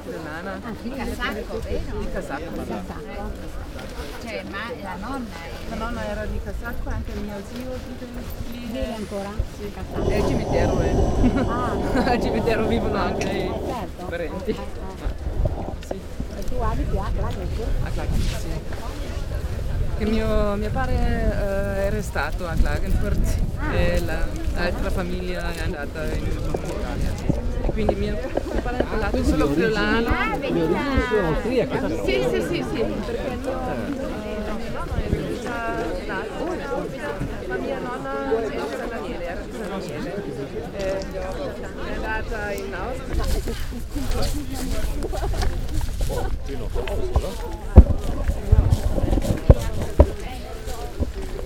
friulana. Ah, sì, Casacco, vero? Di Casacco. Casacco. Cioè, ma la nonna La è... nonna era di Casacco, anche mio zio vive. Vive ancora? Sì. Casacco. E il cimitero è. Ah, Al cimitero vivono anche i certo. parenti. Eh, eh. Sì, E tu abiti a Clavico? a Klagenfurt, sì. Che mio, mio padre eh, era stato a Klagenfurt e la- l'altra famiglia è andata in Italia. E quindi mio, pane collato, solo friulano. Ah, Le sono austriache. Sì, sì, sì, sì, perché no, è straniera, era straniera. È andata in Austria.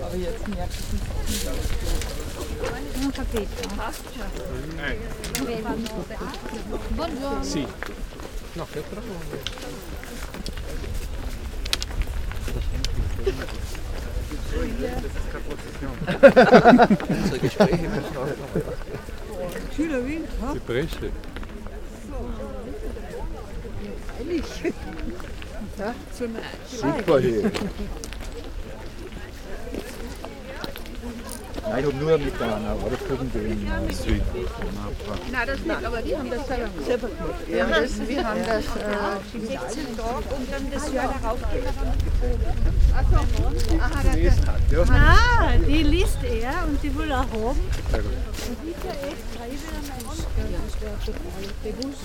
Aber jetzt merke ich nicht. Non ho capito. Buongiorno. Sì. No, che però... Die Bresche. Super hier. Nein, ich habe nur mit einer Autokunden in Süd. Nein, das nicht, aber die haben das selber, gemacht. Wir haben das, wir haben das äh, 16 Tage und dann das Jahr darauf gehen wir dann gelesen hat. Ja. Ah, die liest er und die will er haben.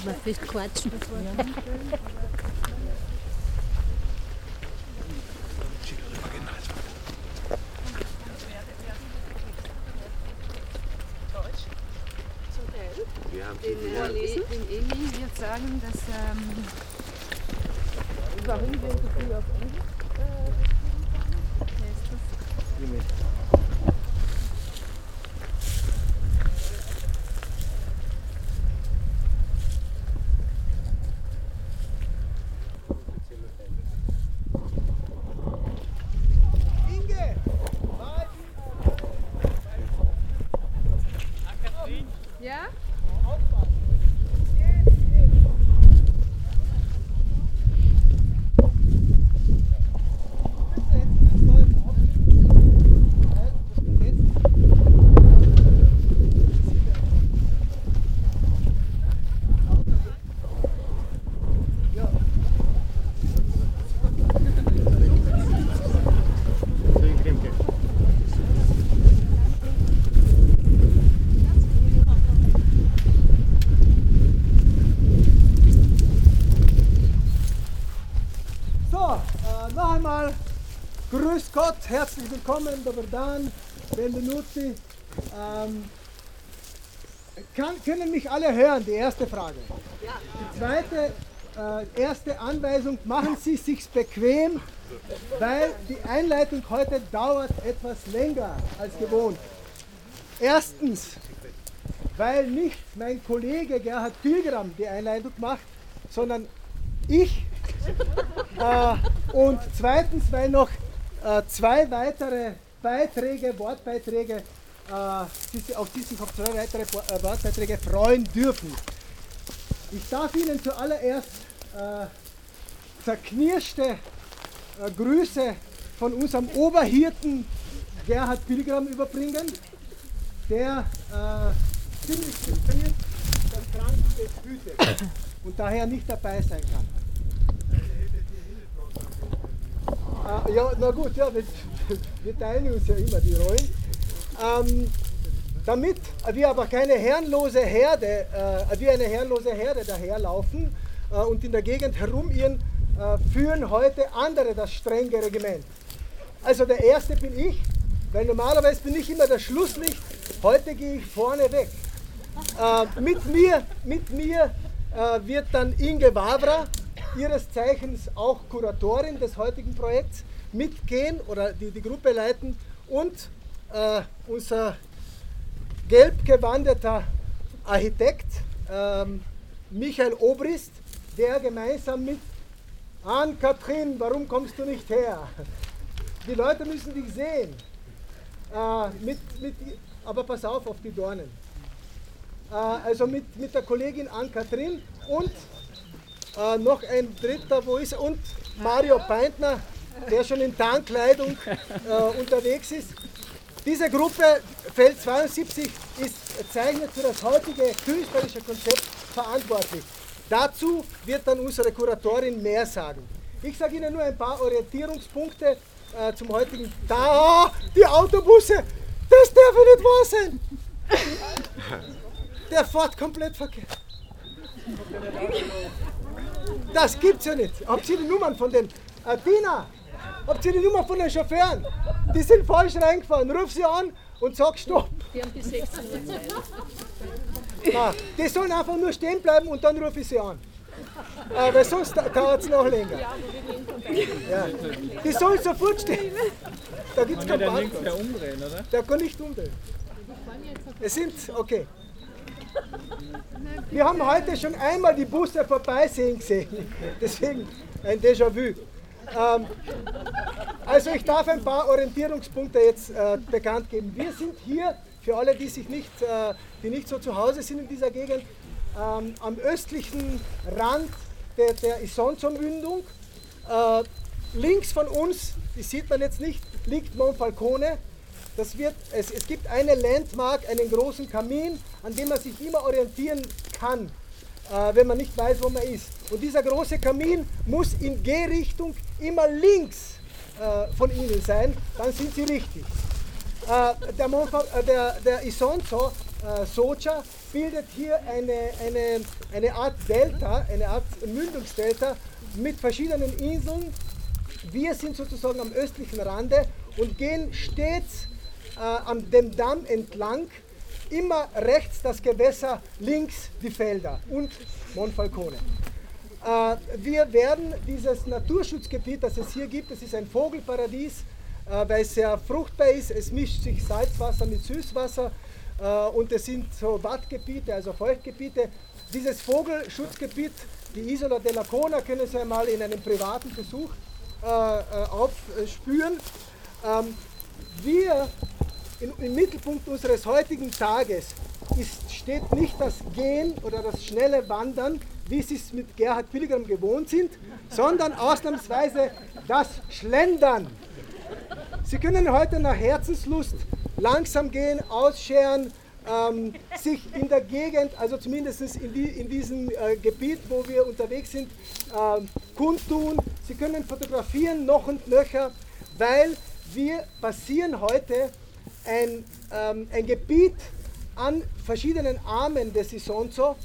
Man fest quatschen. Den, äh, den Emi wird sagen, dass ähm, warum wir so viel auf Englisch? Äh, wer ist das? Ja? So, äh, noch einmal Grüß Gott, herzlich willkommen, Doberdan, Benvenuti. Ähm, kann, können mich alle hören? Die erste Frage. Die zweite, äh, erste Anweisung, machen Sie sich bequem, weil die Einleitung heute dauert etwas länger als gewohnt. Erstens, weil nicht mein Kollege Gerhard Pilgram die Einleitung macht, sondern ich äh, und zweitens, weil noch zwei weitere Beiträge, Wortbeiträge, äh, auf die sich auf zwei weitere äh, Wortbeiträge freuen dürfen. Ich darf Ihnen zuallererst äh, zerknirschte äh, Grüße von unserem Oberhirten Gerhard Pilgram überbringen, der äh, ziemlich das Kranken hütet und daher nicht dabei sein kann. Ah, ja, na gut, ja, wir, wir teilen uns ja immer die Rollen. Ähm, damit wir aber keine herrenlose Herde, äh, wie eine herrenlose Herde daherlaufen äh, und in der Gegend herumirren, äh, führen heute andere das strenge Regiment. Also der erste bin ich, weil normalerweise bin ich immer das Schlusslicht. Heute gehe ich vorne weg. Äh, mit mir, mit mir äh, wird dann Inge Wawra, ihres Zeichens auch Kuratorin des heutigen Projekts, mitgehen oder die, die Gruppe leiten und äh, unser gelb gewandeter Architekt ähm, Michael Obrist, der gemeinsam mit Ann-Kathrin, warum kommst du nicht her? Die Leute müssen dich sehen. Äh, mit, mit, aber pass auf auf die Dornen. Äh, also mit, mit der Kollegin Ann-Kathrin und Äh, noch ein dritter, wo ist er? Und Mario Peintner, der schon in Tarnkleidung äh, unterwegs ist. Diese Gruppe Feld 72 ist zeichnet für das heutige künstlerische Konzept verantwortlich. Dazu wird dann unsere Kuratorin mehr sagen. Ich sage Ihnen nur ein paar Orientierungspunkte äh, zum heutigen Da, die Autobusse, das darf nicht wahr sein. Der fährt komplett verkehrt. Das gibt's ja nicht. Habt ihr die Nummern von den äh, Tina? Habt ihr die Nummer von den Chauffeuren? Die sind falsch reingefahren. Ruf sie an und sag Stopp. Die haben bis 16 Uhr Zeit. Die sollen einfach nur stehen bleiben und dann rufe ich sie an. Äh, weil sonst da- dauert es noch länger. Ja. Die sollen sofort stehen. Da gibt es keinen Parkplatz. mehr umdrehen, oder? Der kann nicht umdrehen. Es sind, okay. Wir haben heute schon einmal die Busse vorbeisehen gesehen. Deswegen ein Déjà-vu. Ähm, also ich darf ein paar Orientierungspunkte jetzt äh, bekannt geben. Wir sind hier, für alle, die, sich nicht, äh, die nicht so zu Hause sind in dieser Gegend, ähm, am östlichen Rand der, der Isonzo-Mündung. Äh, links von uns, die sieht man jetzt nicht, liegt Monfalcone. Das wird, es, es gibt eine Landmark, einen großen Kamin, an dem man sich immer orientieren kann, äh, wenn man nicht weiß, wo man ist. Und dieser große Kamin muss in Gehrichtung immer links äh, von Ihnen sein, dann sind Sie richtig. Äh, der, Monfa, äh, der, der Isonzo, äh, Socha, bildet hier eine, eine, eine Art Delta, eine Art Mündungsdelta mit verschiedenen Inseln. Wir sind sozusagen am östlichen Rande und gehen stets an dem Damm entlang, immer rechts das Gewässer, links die Felder und Monfalcone. Äh, wir werden dieses Naturschutzgebiet, das es hier gibt, das ist ein Vogelparadies, äh, weil es sehr fruchtbar ist. Es mischt sich Salzwasser mit Süßwasser äh, und es sind so Wattgebiete, also Feuchtgebiete. Dieses Vogelschutzgebiet, die Isola della Cona, können Sie einmal in einem privaten Besuch äh, äh, aufspüren. Ähm, wir im Mittelpunkt unseres heutigen Tages ist, steht nicht das Gehen oder das schnelle Wandern, wie Sie es mit Gerhard Pilgrim gewohnt sind, sondern ausnahmsweise das Schlendern. Sie können heute nach Herzenslust langsam gehen, ausscheren, ähm, sich in der Gegend, also zumindest in, die, in diesem äh, Gebiet, wo wir unterwegs sind, ähm, kundtun. Sie können fotografieren noch und nöcher, weil wir passieren heute ein, ähm, ein Gebiet an verschiedenen Armen des Isonzo,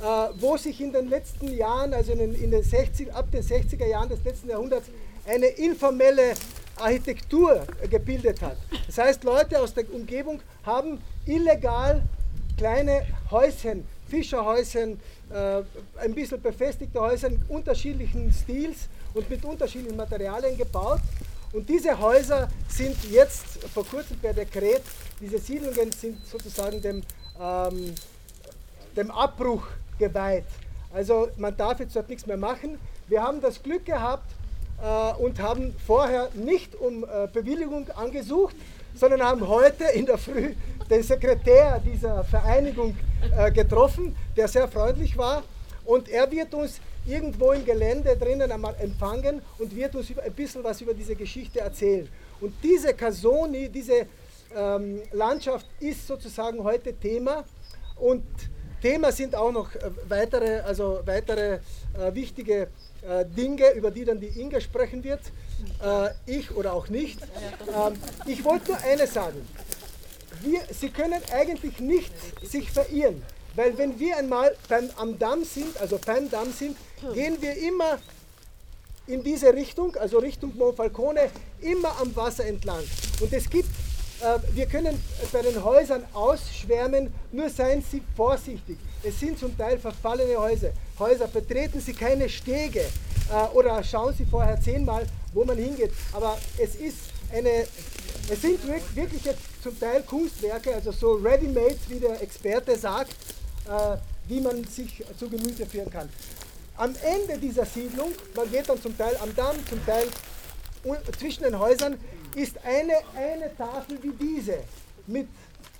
äh, wo sich in den letzten Jahren, also in den, in den 60, ab den 60er Jahren des letzten Jahrhunderts, eine informelle Architektur gebildet hat. Das heißt, Leute aus der Umgebung haben illegal kleine Häuschen, Fischerhäuschen, äh, ein bisschen befestigte Häuser unterschiedlichen Stils und mit unterschiedlichen Materialien gebaut. Und diese Häuser sind jetzt vor kurzem per Dekret, diese Siedlungen sind sozusagen dem, ähm, dem Abbruch geweiht. Also man darf jetzt dort nichts mehr machen. Wir haben das Glück gehabt äh, und haben vorher nicht um äh, Bewilligung angesucht, sondern haben heute in der Früh den Sekretär dieser Vereinigung äh, getroffen, der sehr freundlich war. Und er wird uns irgendwo im Gelände drinnen einmal empfangen und wird uns ein bisschen was über diese Geschichte erzählen. Und diese Casoni, diese ähm, Landschaft ist sozusagen heute Thema. Und Thema sind auch noch äh, weitere, also weitere äh, wichtige äh, Dinge, über die dann die Inga sprechen wird. Äh, ich oder auch nicht. Ähm, ich wollte nur eines sagen. Wir, Sie können eigentlich nicht sich verirren. Weil wenn wir einmal beim, am Damm sind, also beim Damm sind, gehen wir immer in diese Richtung, also Richtung Monfalcone, immer am Wasser entlang. Und es gibt, äh, wir können bei den Häusern ausschwärmen, nur seien Sie vorsichtig. Es sind zum Teil verfallene Häuser. Häuser betreten Sie keine Stege äh, oder schauen Sie vorher zehnmal, wo man hingeht. Aber es ist eine, es sind wirk- wirklich jetzt zum Teil Kunstwerke, also so ready-made, wie der Experte sagt, äh, wie man sich zu Gemüte führen kann. Am Ende dieser Siedlung, man geht dann zum Teil am Damm, zum Teil zwischen den Häusern, ist eine, eine Tafel wie diese mit,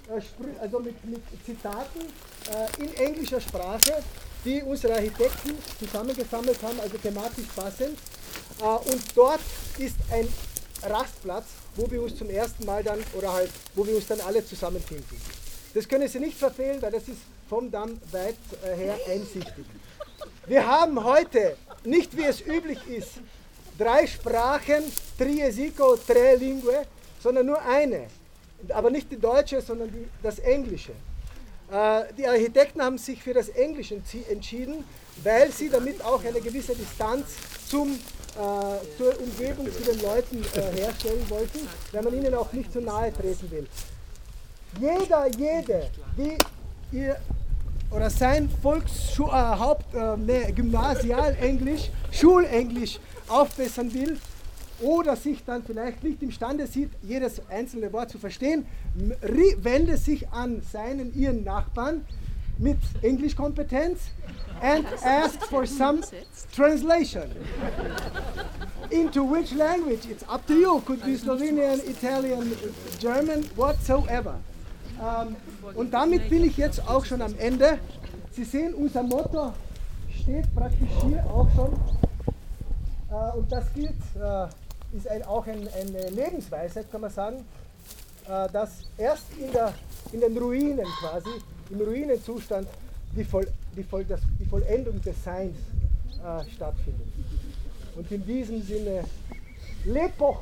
äh, also mit, mit Zitaten äh, in englischer Sprache. die unsere Architekten zusammengesammelt haben, also thematisch passend. Und dort ist ein Rastplatz, wo wir uns zum ersten Mal dann, oder halt, wo wir uns dann alle zusammenfinden. Das können Sie nicht verfehlen, weil das ist vom Damm weit äh, her einsichtig. Wir haben heute, nicht wie es üblich ist, drei Sprachen, triesico, tre lingue, sondern nur eine. Aber nicht die deutsche, sondern die, das Englische. Äh, die Architekten haben sich für das Englische entschieden, weil sie damit auch eine gewisse Distanz zum, äh, zur Umgebung, zu den Leuten äh, herstellen wollten, weil man ihnen auch nicht zu nahe treten will. Jeder, jede, die ihr oder sein Volkshaupt, äh, Haupt, äh, nee, Gymnasialenglisch, Schulenglisch aufbessern will oder sich dann vielleicht nicht imstande sieht, jedes einzelne Wort zu verstehen, wende sich an seinen, ihren Nachbarn mit Englischkompetenz and ask for some translation. Into which language? It's up to you. Could be Slovenian, Italian, German, whatsoever. Ähm, und damit bin ich jetzt auch schon am Ende. Sie sehen, unser Motto steht praktisch hier auch schon. Äh, und das gilt, äh, ist ein, auch ein, eine Lebensweisheit, kann man sagen, äh, dass erst in, der, in den Ruinen quasi, im Ruinenzustand, die, Voll, die, Voll, das, die Vollendung des Seins äh, stattfindet. Und in diesem Sinne, Lepo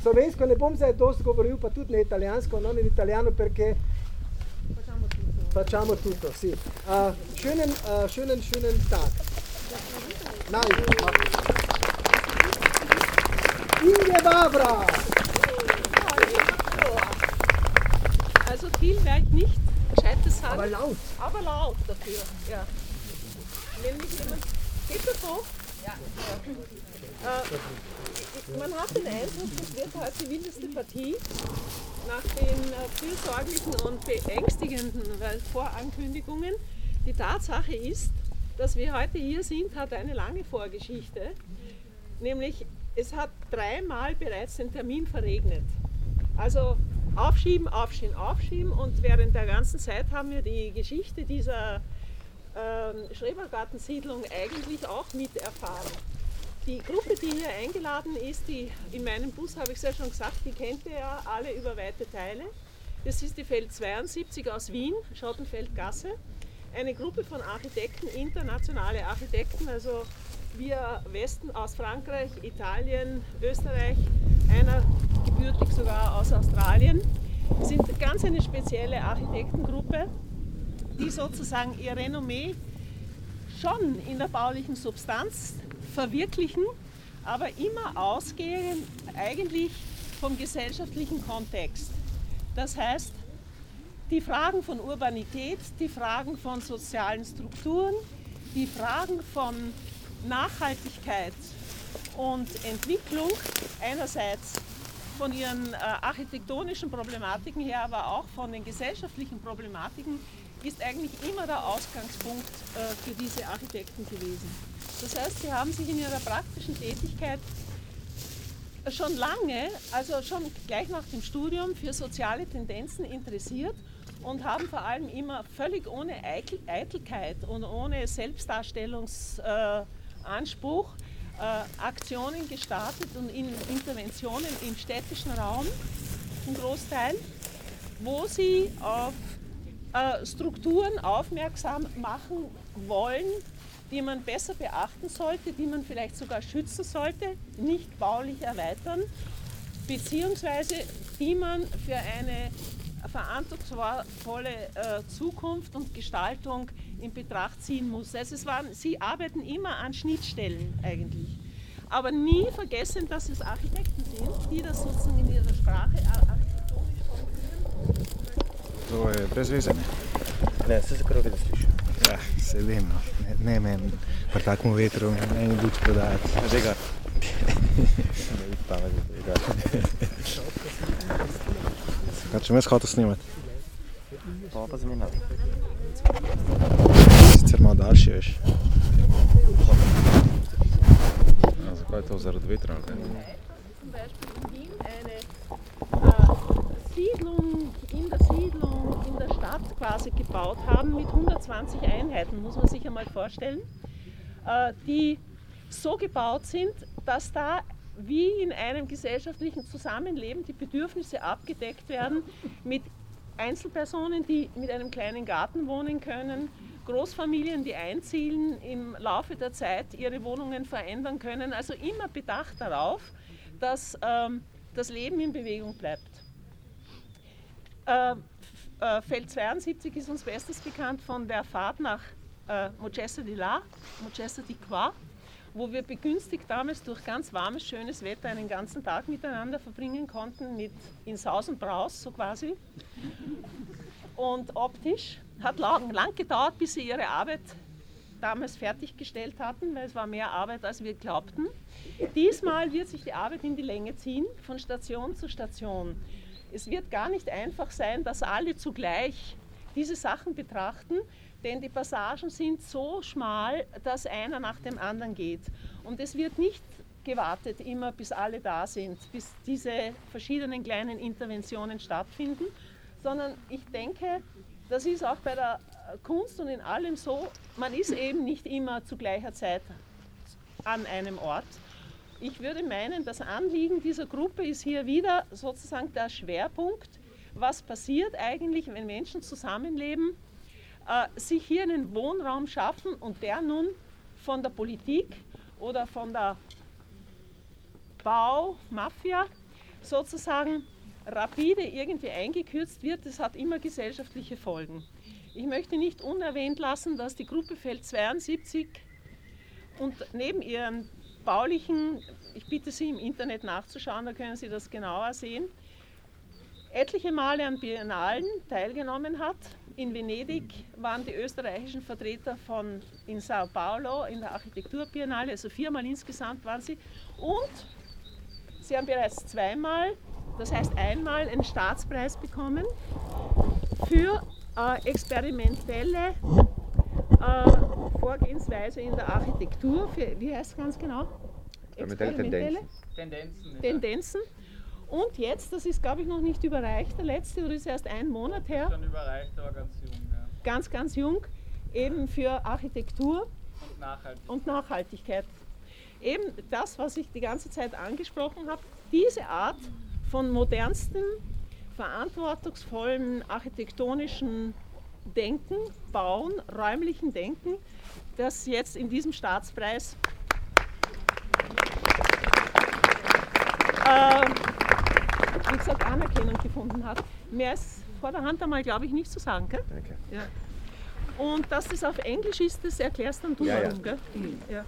Slovensko ne bom zdaj dosti govoril, pa tudi ne italijansko, non in italijano perché facciamo tutto, sì. Uh, schönen, uh, schönen, schönen Tag. Nein. Inge Barbara. Also viel ich nicht Gescheites sagen. Aber laut. Aber laut dafür, ja. Nämlich jemand, geht das so? Ja. Äh, man hat den Eindruck, es wird heute die wildeste Partie nach den äh, fürsorglichen und beängstigenden Vorankündigungen. Die Tatsache ist, dass wir heute hier sind, hat eine lange Vorgeschichte. Nämlich, es hat dreimal bereits den Termin verregnet. Also aufschieben, aufschieben, aufschieben. Und während der ganzen Zeit haben wir die Geschichte dieser äh, Schrebergartensiedlung eigentlich auch miterfahren. Die Gruppe, die hier eingeladen ist, die in meinem Bus habe ich es ja schon gesagt, die kennt ihr ja alle über weite Teile. Das ist die Feld 72 aus Wien, Schottenfeldgasse. Eine Gruppe von Architekten, internationale Architekten, also wir Westen aus Frankreich, Italien, Österreich, einer gebürtig sogar aus Australien, sind ganz eine spezielle Architektengruppe, die sozusagen ihr Renommee schon in der baulichen Substanz verwirklichen, aber immer ausgehend eigentlich vom gesellschaftlichen Kontext. Das heißt, die Fragen von Urbanität, die Fragen von sozialen Strukturen, die Fragen von Nachhaltigkeit und Entwicklung einerseits von ihren äh, architektonischen Problematiken her, aber auch von den gesellschaftlichen Problematiken ist eigentlich immer der Ausgangspunkt äh, für diese Architekten gewesen. Das heißt, sie haben sich in ihrer praktischen Tätigkeit schon lange, also schon gleich nach dem Studium, für soziale Tendenzen interessiert und haben vor allem immer völlig ohne Eitel Eitelkeit und ohne Selbstdarstellungsanspruch äh, Aktionen gestartet und in Interventionen im städtischen Raum, zum Großteil, wo sie auf äh, Strukturen aufmerksam machen wollen, die man besser beachten sollte, die man vielleicht sogar schützen sollte, nicht baulich erweitern, beziehungsweise die man für eine verantwortungsvolle äh, Zukunft und Gestaltung in Betracht ziehen muss. Also es waren, sie arbeiten immer an Schnittstellen eigentlich, aber nie vergessen, dass es Architekten sind, die das sozusagen in ihrer Sprache. To je brez veze. Ne, se zakaj da slišiš? Ja, se vem, no. ne, ne meni, pri takem vetru, ne mi luč prodajati. Že ga. ne pamet, da je ga. Kaj če me shotel snimati? Pa pa zmenjati. Sicer malo daljši, veš. Ja, zakaj je to zaradi vetra? ali kaj? Zum Beispiel in Wien eine äh, Siedlung Stadt quasi gebaut haben mit 120 Einheiten, muss man sich einmal vorstellen, äh, die so gebaut sind, dass da wie in einem gesellschaftlichen Zusammenleben die Bedürfnisse abgedeckt werden mit Einzelpersonen, die mit einem kleinen Garten wohnen können, Großfamilien, die einziehen, im Laufe der Zeit ihre Wohnungen verändern können. Also immer bedacht darauf, dass ähm, das Leben in Bewegung bleibt. Äh, äh, Feld 72 ist uns bestens bekannt von der Fahrt nach äh, Mochessa di La, Mochessa di Qua, wo wir begünstigt damals durch ganz warmes, schönes Wetter einen ganzen Tag miteinander verbringen konnten, mit in Saus und Braus, so quasi. Und optisch hat lang, lang gedauert, bis sie ihre Arbeit damals fertiggestellt hatten, weil es war mehr Arbeit, als wir glaubten. Diesmal wird sich die Arbeit in die Länge ziehen, von Station zu Station. Es wird gar nicht einfach sein, dass alle zugleich diese Sachen betrachten, denn die Passagen sind so schmal, dass einer nach dem anderen geht. Und es wird nicht gewartet, immer bis alle da sind, bis diese verschiedenen kleinen Interventionen stattfinden, sondern ich denke, das ist auch bei der Kunst und in allem so, man ist eben nicht immer zu gleicher Zeit an einem Ort. Ich würde meinen, das Anliegen dieser Gruppe ist hier wieder sozusagen der Schwerpunkt, was passiert eigentlich, wenn Menschen zusammenleben, äh, sich hier einen Wohnraum schaffen und der nun von der Politik oder von der Baumafia sozusagen rapide irgendwie eingekürzt wird, das hat immer gesellschaftliche Folgen. Ich möchte nicht unerwähnt lassen, dass die Gruppe Feld 72 und neben ihren baulichen, ich bitte Sie im Internet nachzuschauen, da können Sie das genauer sehen, etliche Male an Biennalen teilgenommen hat. In Venedig waren die österreichischen Vertreter von in Sao Paulo in der Architekturbiennale, also viermal insgesamt waren sie. Und sie haben bereits zweimal, das heißt einmal, einen Staatspreis bekommen für äh, experimentelle äh, Vorgehensweise in der Architektur. Für, wie heißt es ganz genau? Experimentelle Tendenzen. Tendenzen. Und jetzt, das ist glaube ich noch nicht überreicht, der letzte oder ist erst ein Monat her. Schon überreicht, aber ganz jung. Ja. Ganz, ganz jung, eben für Architektur Und nachhaltig. und Nachhaltigkeit. Eben das, was ich die ganze Zeit angesprochen habe, diese Art von modernsten, verantwortungsvollen architektonischen Denken, Bauen, räumlichen Denken, das jetzt in diesem Staatspreis wie gesagt, Anerkennung gefunden hat. Mehr ist vor der Hand einmal, glaube ich, nicht zu sagen. Gell? Danke. Ja. Und dass das auf Englisch ist, das erklärst dann du Ja, ja. warum, gell? Ja.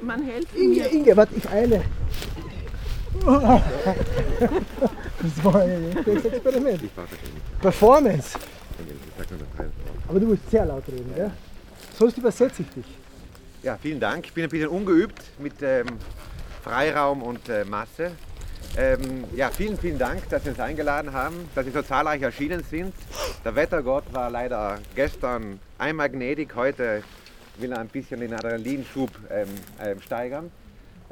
Man hält Inge, mir. Inge, warte, ich eile. Das war ein echtes Experiment. Performance. Aber du musst sehr laut reden, ja? Sonst übersetze ich dich. Ja, vielen Dank. Ich bin ein bisschen ungeübt mit ähm, Freiraum und äh, Masse. Ähm, ja, vielen, vielen Dank, dass Sie uns eingeladen haben, dass Sie so zahlreich erschienen sind. Der Wettergott war leider gestern einmal gnädig, heute will er ein bisschen den Adrenalinschub ähm, ähm, steigern.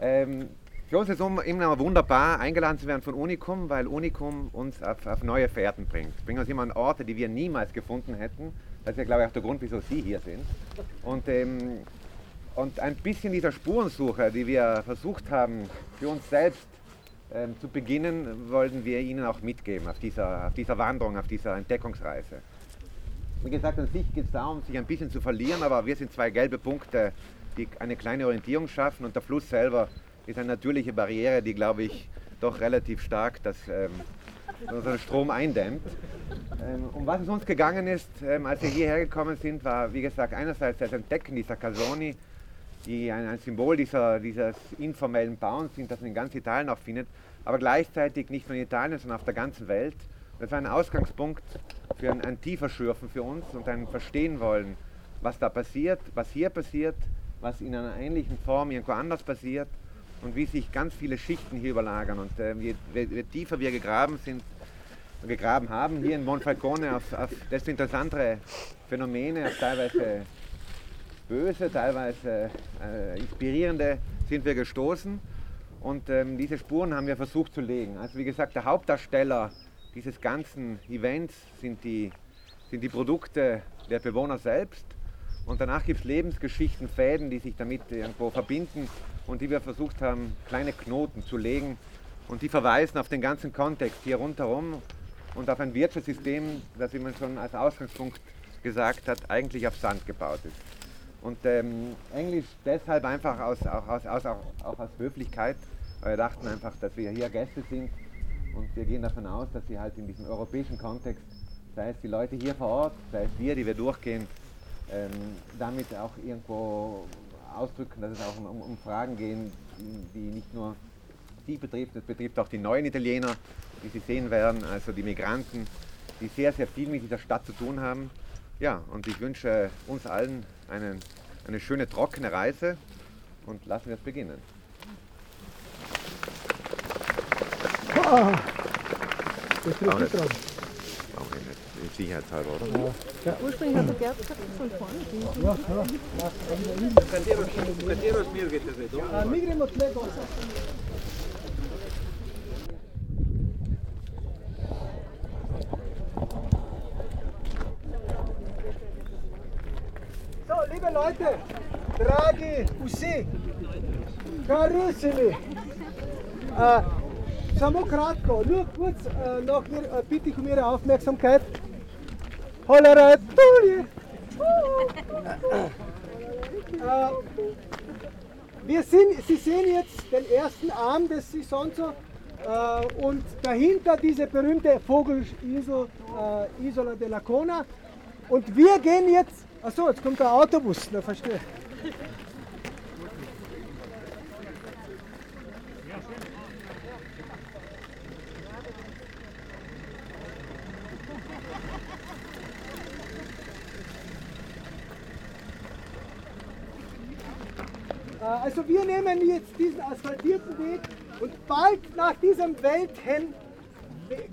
Ähm, für uns ist es immer wunderbar, eingeladen zu werden von Unicum, weil Unicum uns auf, auf neue Fährten bringt. Bringt uns immer an Orte, die wir niemals gefunden hätten. Das ist ja, glaube ich, auch der Grund, wieso Sie hier sind. Und ähm, und ein bisschen dieser Spurensuche, die wir versucht haben, für uns selbst ähm, zu beginnen, wollten wir Ihnen auch mitgeben auf dieser, auf dieser Wanderung, auf dieser Entdeckungsreise. Wie gesagt, an sich geht es darum, sich ein bisschen zu verlieren, aber wir sind zwei gelbe Punkte, die eine kleine Orientierung schaffen und der Fluss selber ist eine natürliche Barriere, die, glaube ich, doch relativ stark das, ähm, unseren Strom eindämmt. Ähm, um was es uns gegangen ist, ähm, als wir hierher gekommen sind, war, wie gesagt, einerseits das Entdecken dieser Casoni, die ein, ein Symbol dieser, dieses informellen Bauens sind, das man in ganz Italien auch findet, aber gleichzeitig nicht nur in Italien, sondern auf der ganzen Welt. Das war ein Ausgangspunkt für ein, ein tiefer Schürfen für uns und ein Verstehen wollen, was da passiert, was hier passiert, was in einer ähnlichen Form irgendwo anders passiert und wie sich ganz viele Schichten hier überlagern. Und äh, je, je, tiefer wir gegraben sind, gegraben haben, hier in Monfalcone, auf, auf desto interessantere Phänomene, auf teilweise böse, teilweise äh, inspirierende sind wir gestoßen und ähm, diese Spuren haben wir versucht zu legen. Also wie gesagt, der Hauptdarsteller dieses ganzen Events sind die sind die Produkte der Bewohner selbst. Und danach gibt es Lebensgeschichten, Fäden, die sich damit irgendwo verbinden und die wir versucht haben, kleine Knoten zu legen. Und die verweisen auf den ganzen Kontext hier rundherum und auf ein Wirtschaftssystem, das, wie man schon als Ausgangspunkt gesagt hat, eigentlich auf Sand gebaut ist. Und ähm, Englisch deshalb einfach aus, auch, aus, aus, auch, aus Höflichkeit, weil wir dachten einfach, dass wir hier Gäste sind und wir gehen davon aus, dass sie halt in diesem europäischen Kontext, sei es die Leute hier vor Ort, sei es wir, die wir durchgehen, ähm, damit auch irgendwo ausdrücken, dass es auch um, um Fragen gehen, die nicht nur die betrifft, es betrifft auch die neuen Italiener, die Sie sehen werden, also die Migranten, die sehr, sehr viel mit dieser Stadt zu tun haben. Ja, und ich wünsche uns allen einen, eine schöne trockene Reise und lassen wir es beginnen. Ah, das trifft nicht. nicht dran. Brauchen wir nicht, sicherheitshalber, oder? Ja. Ursprünglich hat der Gerd gesagt, von vorne. Ja, ja. Ah, migrimo tle gor. So, liebe Leute, dragi vsi, carissimi, äh, samo kratko, nur kurz äh, noch hier, äh, bitte ich um Ihre Aufmerksamkeit. Hollerei, Tulli. Äh, wir sind, Sie sehen jetzt den ersten Arm des Sisonzo äh, und dahinter diese berühmte Vogelinsel äh, Isola della Cona. Und wir gehen jetzt, achso, jetzt kommt der Autobus, na verstehe. Äh, Also wir nehmen jetzt diesen asphaltierten Weg und bald nach diesem Welthen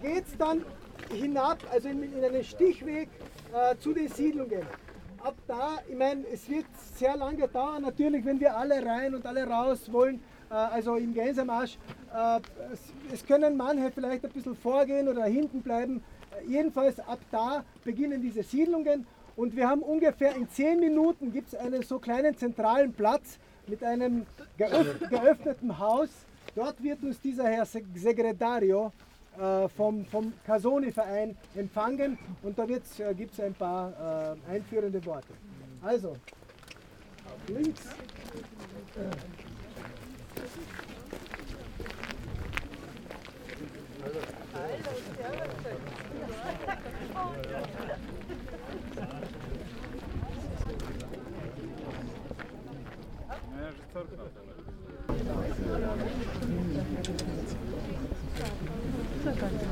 geht es dann hinab, also in, in einen Stichweg äh, zu den Siedlungen. Ab da, ich meine, es wird sehr lange dauern, natürlich, wenn wir alle rein und alle raus wollen, äh, also im Gänsemarsch. Äh, es, können manche vielleicht ein bisschen vorgehen oder hinten bleiben. Jedenfalls ab da beginnen diese Siedlungen und wir haben ungefähr in zehn Minuten gibt es einen so kleinen zentralen Platz mit einem geöff geöffneten Haus. Dort wird uns dieser Herr Se- Segretario vom, vom Casoni-Verein empfangen und da äh, gibt es ein paar äh, einführende Worte. Also, links. Immer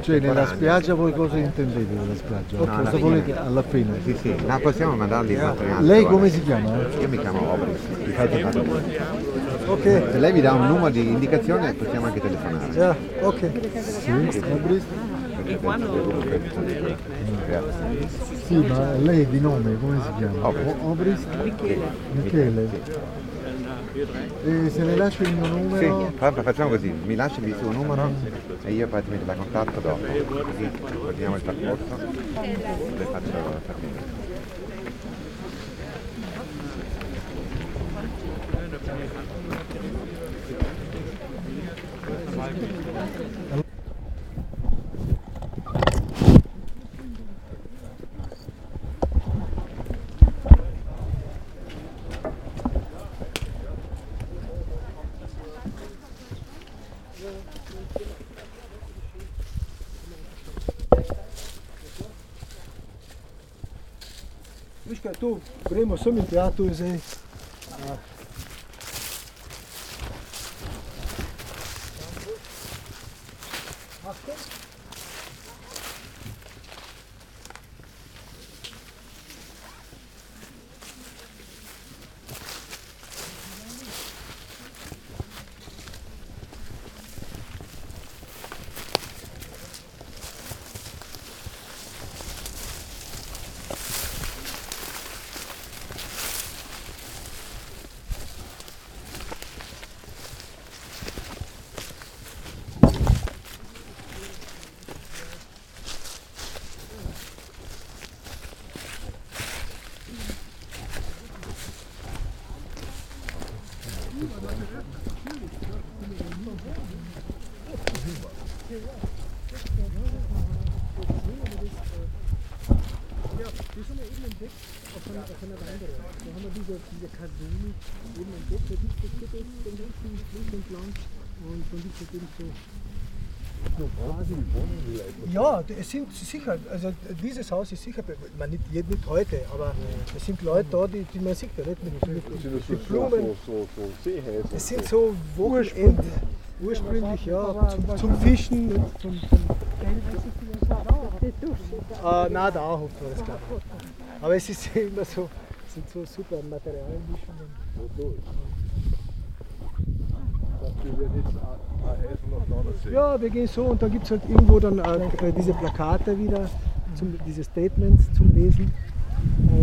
Cioè nella spiaggia voi cosa intendete della spiaggia? No, alla fine. alla fine? Sì, sì, no, possiamo mandarli in materiale. Lei come si chiama? Io mi chiamo Obris, mi fate fare Ok, Se lei vi dà un numero di indicazione possiamo anche telefonare. ja, ok. Sì, e quando sì ma lei di nome come si chiama? Obrist? Michele Michele e se le lascio il mio numero? Sì, facciamo così, mi lasci il suo numero e io poi ti metto da contatto dopo, così coordiniamo il percorso e faccio la fermina. Thank you. Somit, ja, du ist eh. äh, Achtung. Ja, das haben wir eben entdeckt auf einer, auf einer Wanderung. Da haben wir diese, diese Kasuni eben entdeckt. Da gibt es den ganzen Fluss entlang und dann gibt es eben so. Ja, es sind sicher, also dieses Haus ist sicher, man nicht, nicht heute, aber es sind Leute da, die, die man sieht, ja nicht mit, mit, mit so, Blumen. so, so, so? Es sind so Wochenende, ursprünglich, ja, zum, zum Fischen. Zum, zum äh, nein, der Ahhof war das, glaube ich. Aber es ist immer so, sind so super Materialmischungen. Nacheinander sehen. Ja, wir gehen so und da gibt es halt irgendwo dann äh, diese Plakate wieder, zum, diese Statements zum Lesen.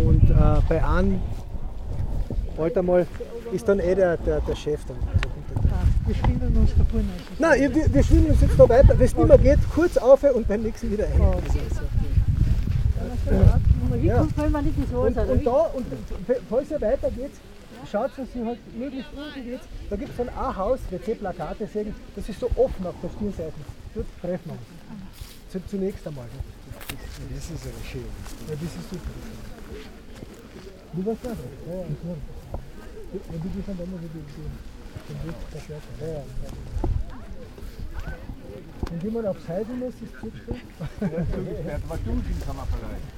Und äh, bei einem, bald einmal, ist dann eh der, der, der Chef dann. Also. Wir schwimmen uns da vorne. Nein, wir, wir schwimmen uns jetzt da weiter, wenn es nicht mehr geht, kurz auf und beim nächsten wieder ein. Also, so. Man Ja. können wir nicht ins Und, und da, und falls ihr weiter geht, schaut, dass ihr halt möglichst unten geht. Da gibt es von ein Haus, WC-Plakate sehen, das ist so offen auf der Stirnseite. Dort treffen wir uns. Zu, zunächst einmal. Das ist aber schön. Ja, das ist super. Du warst da? Ja, ja, ich. Du- Wenn du bist dann immer so die, die, den Weg verkehrt. Ja, ja. Wenn jemand aufs Heiden muss, ist es gut. Was duschen kann man vielleicht.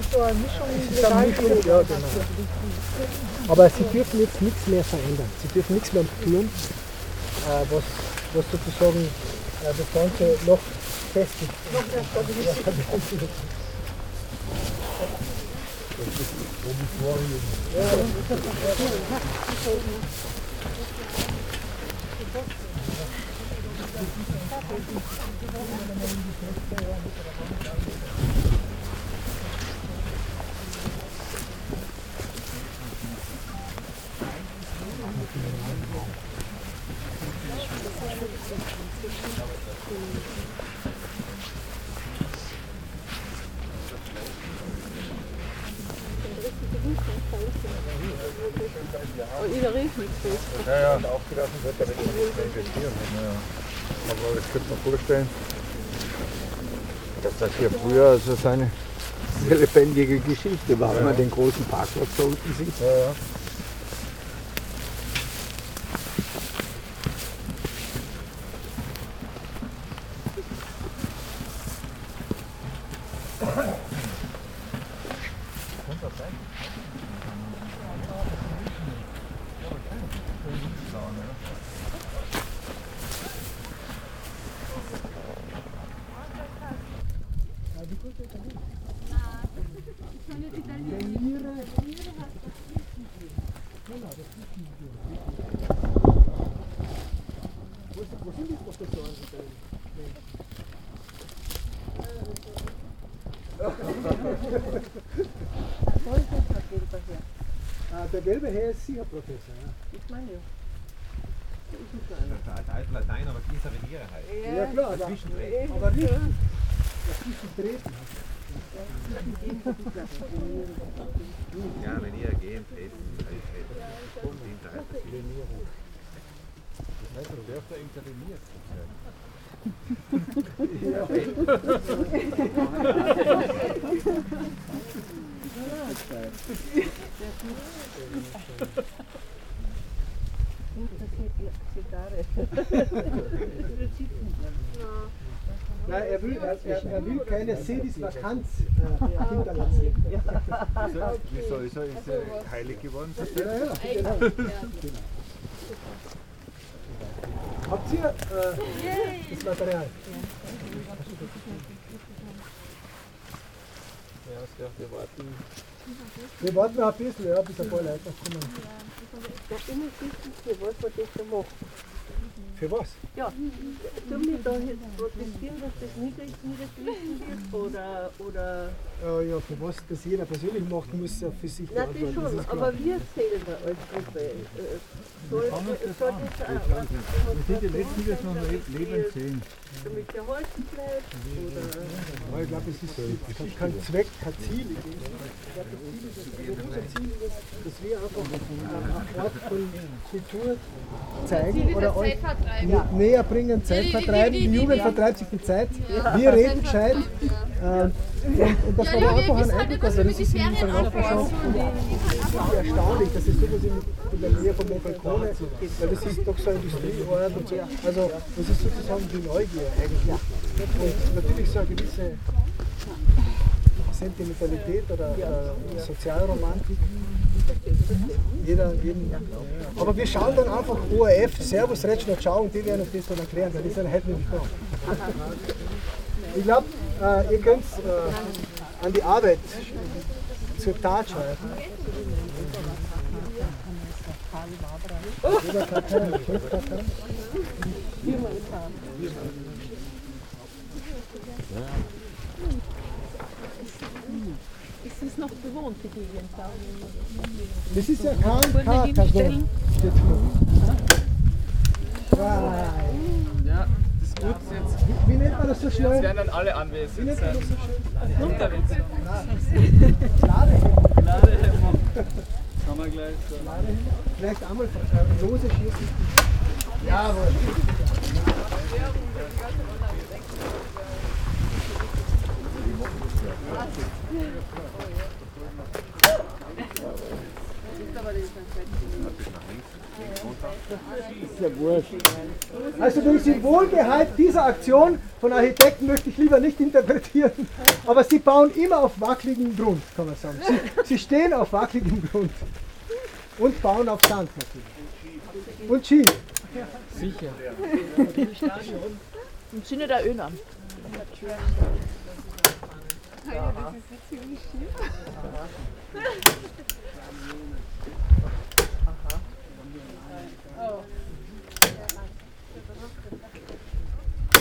ist eine Mischung, ja genau. Aber sie dürfen jetzt nichts mehr verändern. Sie dürfen nichts mehr tun, äh, was, was sozusagen äh, das Ganze noch festigt. Noch mehr stabilisiert. Und Ja, ja. Und aufgelassen wird, da wenn wir nicht investieren. Ja. Aber ich könnte mir vorstellen, dass das hier früher so seine eine lebendige Geschichte war, wenn man den großen Parkplatz da unten sieht. Ja, ja. Wo sind die Professoren? Ah, der der gelbe Herr ist sicher Professor. Ja, Ich meine ja. Latein, aber interveniere halt. ja klar, aber, Dazwischendrehen. aber nicht dazwischen treten. Ja, wenn ihr gehen, treten, halt treten. Dient halt dazwischen. Wer da interveniert? Nein, er will, er, er, er will keine Sedis-Vakanz äh, hinterlassen. Wieso ist er, ist er heilig geworden? Ja, ja, genau. Habt ihr äh, das Material? Ja, wir warten. Wir warten noch ein bisschen, ja, bis ein paar Leute kommen. Ja, wissen Sie, was wir das da machen. Für was? Ja, tun wir da jetzt protestieren, dass das niedrig, niedergeschrieben wird oder, oder Ja, ja, für was das jeder persönlich macht, muss er für sich Nein, das schon, das aber wir selber als Gruppe, äh, soll, soll das auch Wir sind die Letzten, die es noch le- lebend sehen. damit erhalten bleibt oder Ja, ich glaube, es ist es hat kein Zweck, kein Ziel. Ich glaube, das Ziel ist, das dass wir einfach einen Ort von Kultur zeigen oder euch nä- näher bringen, Zeit vertreiben. Die Jugend vertreibt sich die Zeit. Wir reden gescheit. Ähm, und, und dass da einfach einen Eindruck hat, weil das ist in Nachbarschaft wirklich erstaunlich, dass es sowas in, in der Nähe von Monfalcone, weil das ist doch so ein Industrieort und so. Also das ist sozusagen die Neugier eigentlich. Und natürlich so eine gewisse Sentimentalität oder äh, Sozialromantik. Jeder, jeden. Aber wir schauen dann einfach ORF, Servus, Retschner, Ciao und die werden uns das dann erklären, weil die sind heute nicht da. Ich glaube, äh, ihr könnt äh, an die Arbeit zur Tat schreiben. Karteien. ist es noch bewohnt, die Gegend da? Das ist ja KMK-Karton. Ja, das ist gut jetzt. Wie nennt man das so Jetzt schnell? werden dann alle anwesend sein. Unterwitz. Ladehemd. Ladehemmer. Kann man gleich so. Vielleicht einmal lose schießen. Jawohl. Ist ja wurscht. Also den Symbolgehalt dieser Aktion von Architekten möchte ich lieber nicht interpretieren, aber sie bauen immer auf wackeligem Grund, kann man sagen. Sie, sie stehen auf wackeligem Grund und bauen auf Sand natürlich. Und Ski. Sicher. Im Sinne der Önan.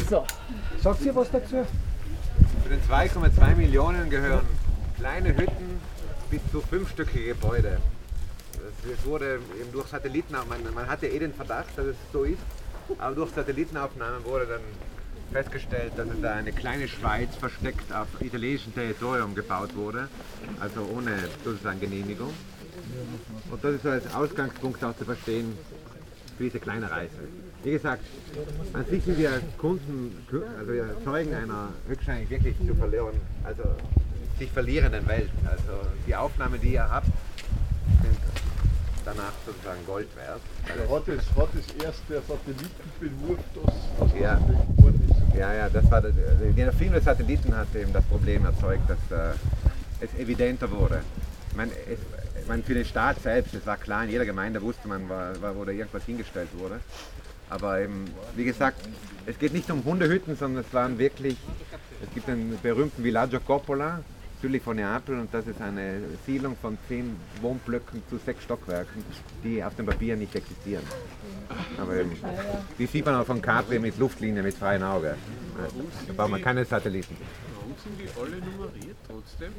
So. Sagt ihr was dazu? Zu den 2,2 Millionen gehören kleine Hütten bis zu fünfstöckige Gebäude. Das wurde eben durch Satellitenaufnahmen, man, hatte eh den Verdacht, dass es so ist, aber durch Satellitenaufnahmen wurde dann festgestellt, dass es da eine kleine Schweiz versteckt auf italienischem Territorium gebaut wurde, also ohne sozusagen Genehmigung. Und das ist so als Ausgangspunkt auch zu verstehen diese kleine Reise. Wie gesagt, an sich sind wir Kunden, also wir Zeugen einer höchstwahrscheinlich wirklich zu verlieren, also sich verlierenden Welt. Also die Aufnahmen, die ihr habt, sind danach sozusagen Gold wert. Es- Hat es, hat es erst der Satellitenbewurf das, das Ja. Ja, ja, das war der, der Film des Satelliten hat eben das Problem erzeugt, dass äh, es evidenter wurde. Ich meine, es, meine, für den Staat selbst, es war klar, in jeder Gemeinde wusste man, war, war, wo da irgendwas hingestellt wurde. Aber eben, wie gesagt, es geht nicht um Hundehütten, sondern es waren wirklich, es gibt einen berühmten Villaggio Coppola, südlich von Neapel, und das ist eine Siedlung von zehn Wohnblöcken zu sechs Stockwerken, die auf dem Papier nicht existieren. Aber eben, die sieht man auch von Karten mit Luftlinie, mit freiem Auge. Da braucht man keine Satelliten. Warum sind die alle nummeriert trotzdem?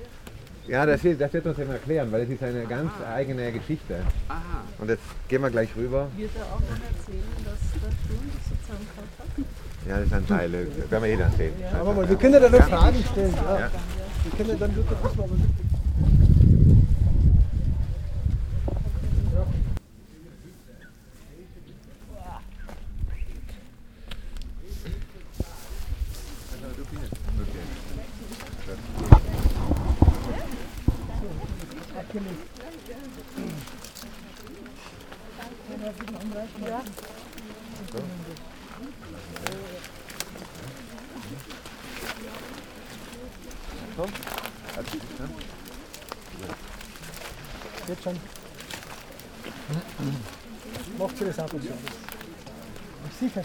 Ja, das wird, das wird uns eben erklären, weil es ist eine ganz eigene Geschichte. Aha. Und jetzt gehen wir gleich rüber. Wird er auch noch erzählen, dass der Sturm das sozusagen gehabt hat? Ja, das ist ein Teil, das werden wir eh dann sehen. Aber mal, wir können ja dann noch Ja. Fragen stellen. Ja. Ja. Wir können ja dann wirklich das mal Jetzt schon. Macht sie das ab und. Sicher.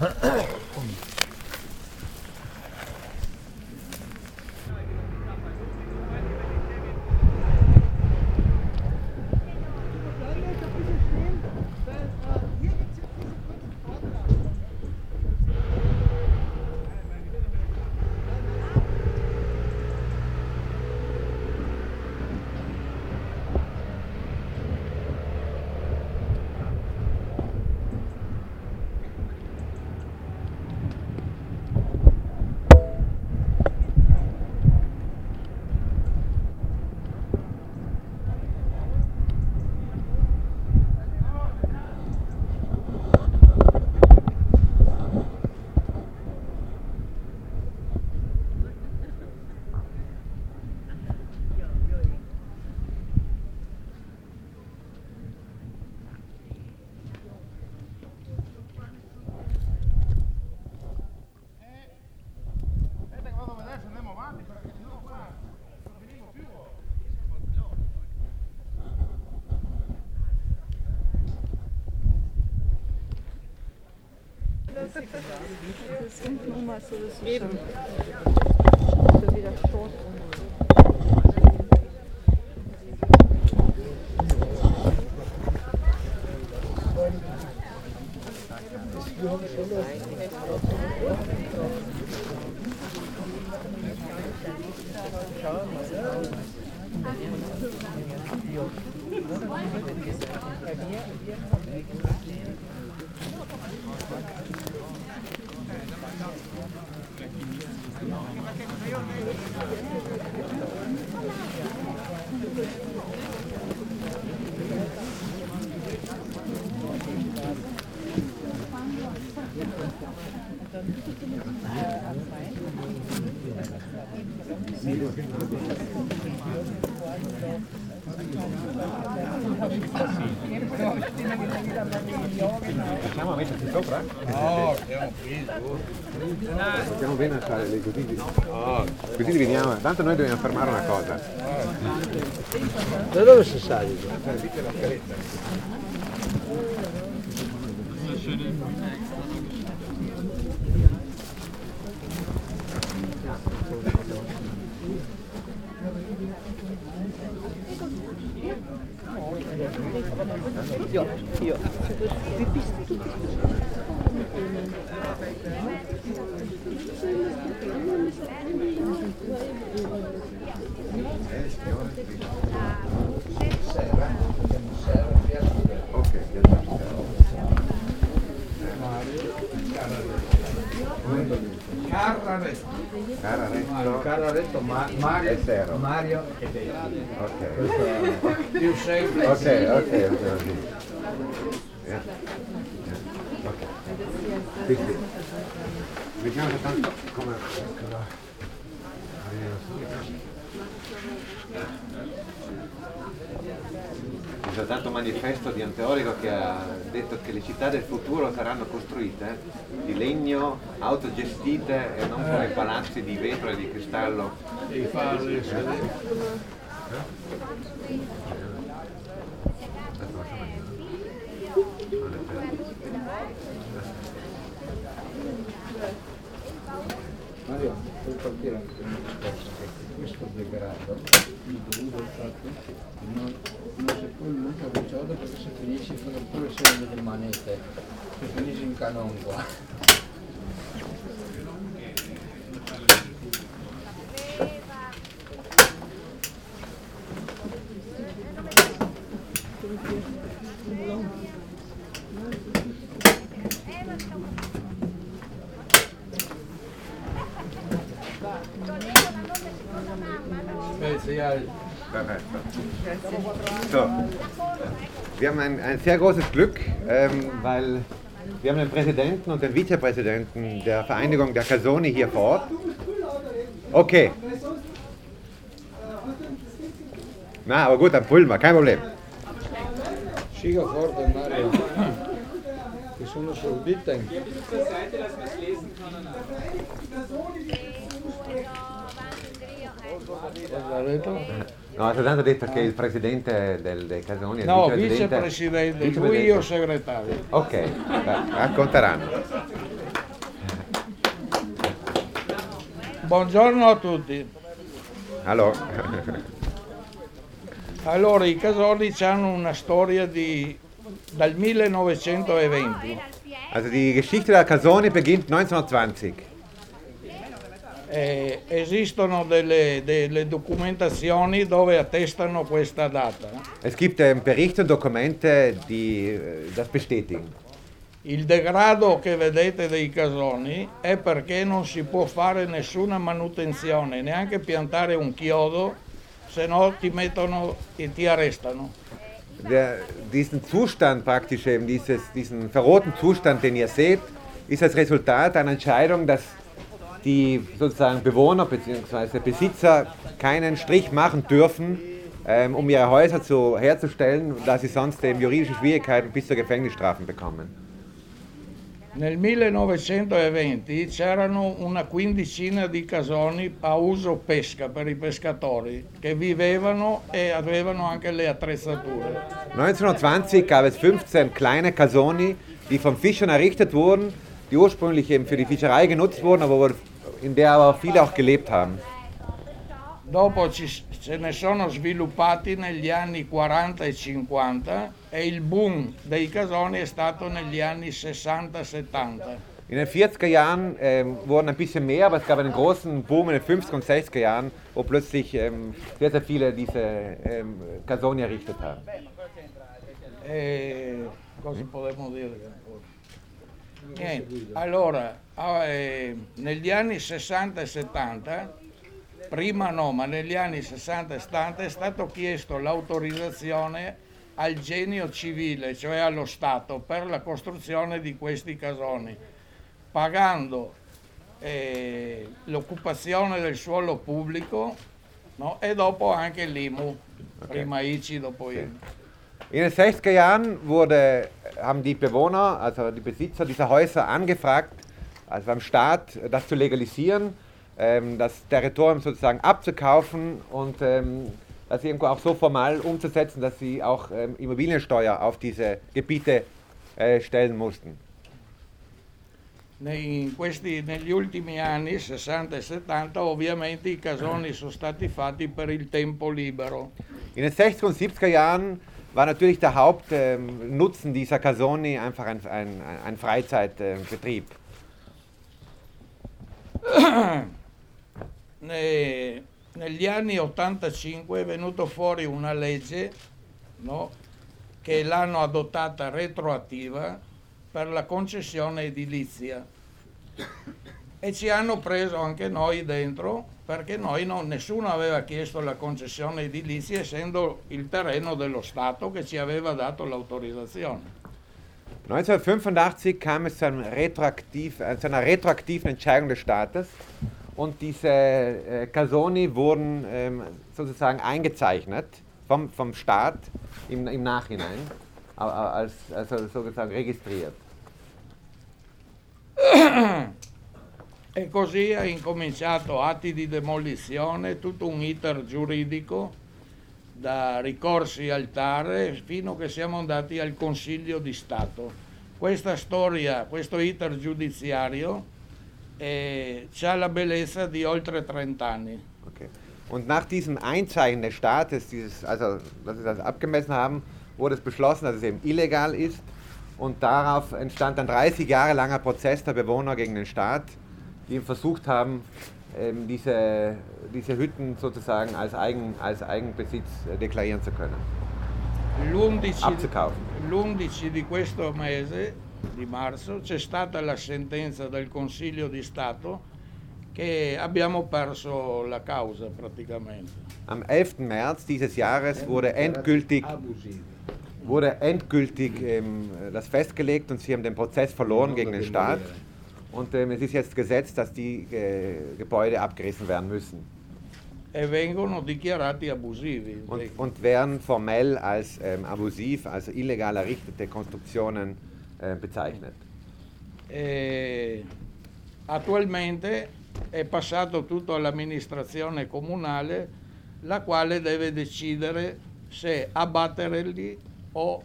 嗯 das ist Eben. so wieder tot. Carraretto. Cararetto. Carraretto, ma- Mario, E zero. Mario e Betty. Ok. Questo è più semplice. Ok, ok, ok. ok. Yeah. Ok. Sì, sì. Vediamo soltanto come... C'è soltanto un manifesto di un teorico che ha detto che le città del futuro saranno costruite di legno, autogestite e non come palazzi di vetro e di cristallo. E farle Mario, puoi partire anche questo degrado il dovuto al fatto che non, non si può nunca risolvere perché se finisci pure sono delle manette, se finisci in canon qua. Spezial. Perfetto. So. Wir haben ein, ein sehr großes Glück, ähm, weil wir haben den Präsidenten und den Vizepräsidenten der Vereinigung der Casoni hier vor Ort. Okay. Na, aber gut, dann pullen wir, kein Problem. Sciga forte Mario. Sono sorbite. Cosa ha detto? No, soltanto detto che il presidente del, dei Casoni è il No, vicepresidente. vicepresidente, lui vicepresidente. io segretario. Ok, racconteranno. Buongiorno a tutti. Allora, Allora, i Casoli hanno una storia di, dal 1920. also die Geschichte der Casoni beginnt 1920. Eh, esistono delle, delle documentazioni dove attestano questa data. Es gibt ähm, Berichte und Dokumente, die äh, das bestätigen. Il degrado che vedete dei casoni è perché non si può fare nessuna manutenzione, neanche piantare un chiodo, se no ti mettono e ti arrestano. Der, diesen Zustand praktisch, eben dieses, diesen verrohten Zustand, den ihr seht, ist das Resultat einer Entscheidung, dass die sozusagen Bewohner bzw. Besitzer keinen Strich machen dürfen, ähm, um ihre Häuser zu, herzustellen, da sie sonst eben juridische Schwierigkeiten bis zur Gefängnisstrafen bekommen. Nel 1920 c'erano una quindicina di casoni a uso pesca per i pescatori che vivevano e avevano anche le attrezzature. 1920 gab es 15 kleine Casoni, die von Fischern errichtet wurden, die ursprünglich eben für die Fischerei genutzt wurden, aber in der aber viele auch gelebt haben. Dopo ci, se ne sono sviluppati negli anni 40 e 50 e il boom dei casoni è stato negli anni 60-70. In den 40er Jahren ähm, wurden ein bisschen mehr, aber es gab einen großen Boom in den 50er und 60er Jahren, wo plötzlich ähm, sehr, sehr viele diese ähm, Casoni errichtet haben. E cosa potremmo dire ancora? Niente. Allora, ah, eh, negli anni 60 e 70, prima no, ma negli anni 60 e 70 è stato chiesto l'autorizzazione al genio civile, cioè allo Stato, per la costruzione di questi casoni, pagando eh, l'occupazione del suolo pubblico no? e dopo anche l'IMU, prima ICI, dopo IMU. In den 60er Jahren wurde, haben die Bewohner, also die Besitzer dieser Häuser angefragt, also beim Staat, das zu legalisieren, ähm, das Territorium sozusagen abzukaufen und ähm, das irgendwo auch so formal umzusetzen, dass sie auch ähm, Immobiliensteuer auf diese Gebiete äh, stellen mussten. In questi- negli ultimi anni, 60 e 70, ovviamente i casoni sono stati fatti per il tempo libero. In den 60er und 70er Jahren war natürlich der Hauptnutzen dieser Casoni einfach ein, ein, ein Freizeitbetrieb. Ne- negli anni 85 è venuto fuori una legge no, che l'hanno adottata retroattiva per la concessione edilizia e ci hanno preso anche noi dentro perché noi non- nessuno aveva chiesto la concessione edilizia essendo il terreno dello Stato che ci aveva dato l'autorizzazione. 1985 kam es zu, retroaktiv, äh, zu einer retroaktiven Entscheidung des Staates Und diese äh, Casoni wurden ähm, sozusagen eingezeichnet vom, vom Staat im, im Nachhinein, als, also sozusagen registriert. E così è incominciato atti di demolizione, tutto un iter giuridico da ricorsi al TAR fino che siamo andati al Consiglio di Stato. Questa storia, questo iter giudiziario eh, ha la bellezza di oltre 30 anni. Okay. Und nach diesem Einzeichnen des Staates, dieses, also dass sie das abgemessen haben, wurde es beschlossen, dass es eben illegal ist. Und darauf entstand ein 30 Jahre langer Prozess der Bewohner gegen den Staat, die versucht haben, ähm, diese, diese Hütten sozusagen als, Eigen, als Eigenbesitz äh, deklarieren zu können. L'11, Abzukaufen. l'11 di questo mese, di marzo, c'è stata la sentenza del Consiglio di Stato che abbiamo perso la causa praticamente. Am 11. März dieses Jahres wurde endgültig, wurde endgültig ähm, das festgelegt und sie haben den Prozess verloren gegen den Staat. Und ähm, es ist jetzt gesetzt, dass die äh, Gebäude abgerissen werden müssen e und, und werden formell als ähm, abusiv, also illegal errichtete Konstruktionen äh, bezeichnet. E attualmente è passato tutto all'amministrazione comunale, la quale deve decidere se abbatterli o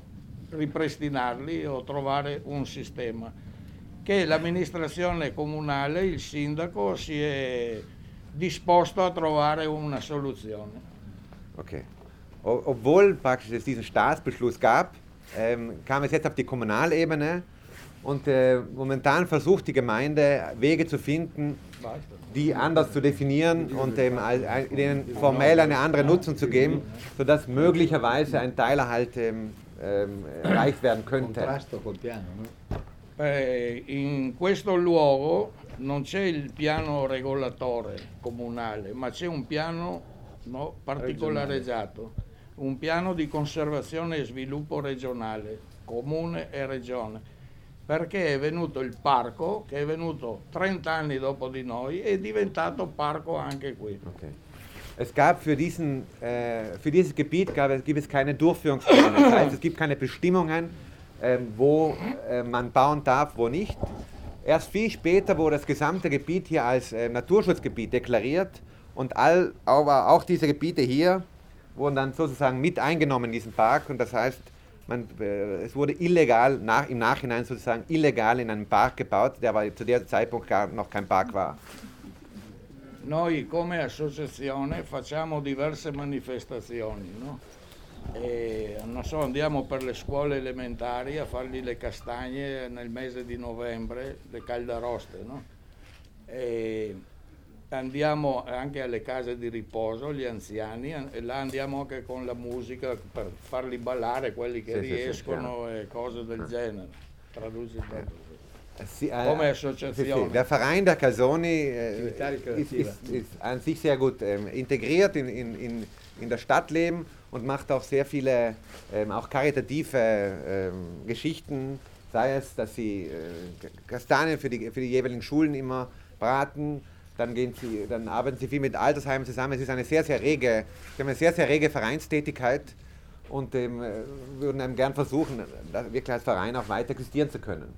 ripristinarli o trovare un sistema. Che l'amministrazione comunale, il sindaco, si è disposto a trovare una soluzione. Okay. Obwohl praktisch es diesen Staatsbeschluss gab, ähm, kam es jetzt auf die Kommunalebene und äh, momentan versucht die Gemeinde Wege zu finden, die anders zu definieren und ähm, denen formell eine andere Nutzung zu geben, sodass möglicherweise ein Teilerhalt ähm, ähm, erreicht werden könnte. Eh, in questo luogo non c'è il piano regolatore comunale, ma c'è un piano no, particolareggiato, un piano di conservazione e sviluppo regionale, comune e regione, perché è venuto il parco, che è venuto 30 anni dopo di noi, è diventato parco anche qui. Okay. Es gab für, diesen, äh, für dieses Gebiet gab es, gibt es keine Durchführungspläne. Das heißt, es gibt keine Bestimmungen, ähm, wo äh, man bauen darf, wo nicht. Erst viel später wurde das gesamte Gebiet hier als äh, Naturschutzgebiet deklariert und all, aber auch diese Gebiete hier wurden dann sozusagen mit eingenommen in diesen Park und das heißt, man, äh, es wurde illegal, nach, im Nachhinein sozusagen illegal in einem Park gebaut, der aber zu dem Zeitpunkt gar noch kein Park war. Noi come associazione facciamo diverse manifestazioni, no? E, non so, andiamo per le scuole elementari a fargli le castagne nel mese di novembre, le caldaroste, no? E andiamo anche alle case di riposo, gli anziani, e là andiamo anche con la musica per farli ballare quelli che Sì, sì, sì, riescono e cose del genere. Traduci proprio. Sie, äh, Come associazione. Sie, der Verein der Casoni äh, ist, ist, ist an sich sehr gut ähm, integriert in, in, in, in das Stadtleben und macht auch sehr viele ähm, auch karitative ähm, Geschichten, sei es, dass sie äh, Kastanien für die, für die jeweiligen Schulen immer braten, dann, gehen sie, dann arbeiten sie viel mit Altersheimen zusammen. Es ist eine sehr, sehr rege, sie haben eine sehr, sehr rege Vereinstätigkeit und ähm, äh, würden einem gern versuchen, wirklich als Verein auch weiter existieren zu können.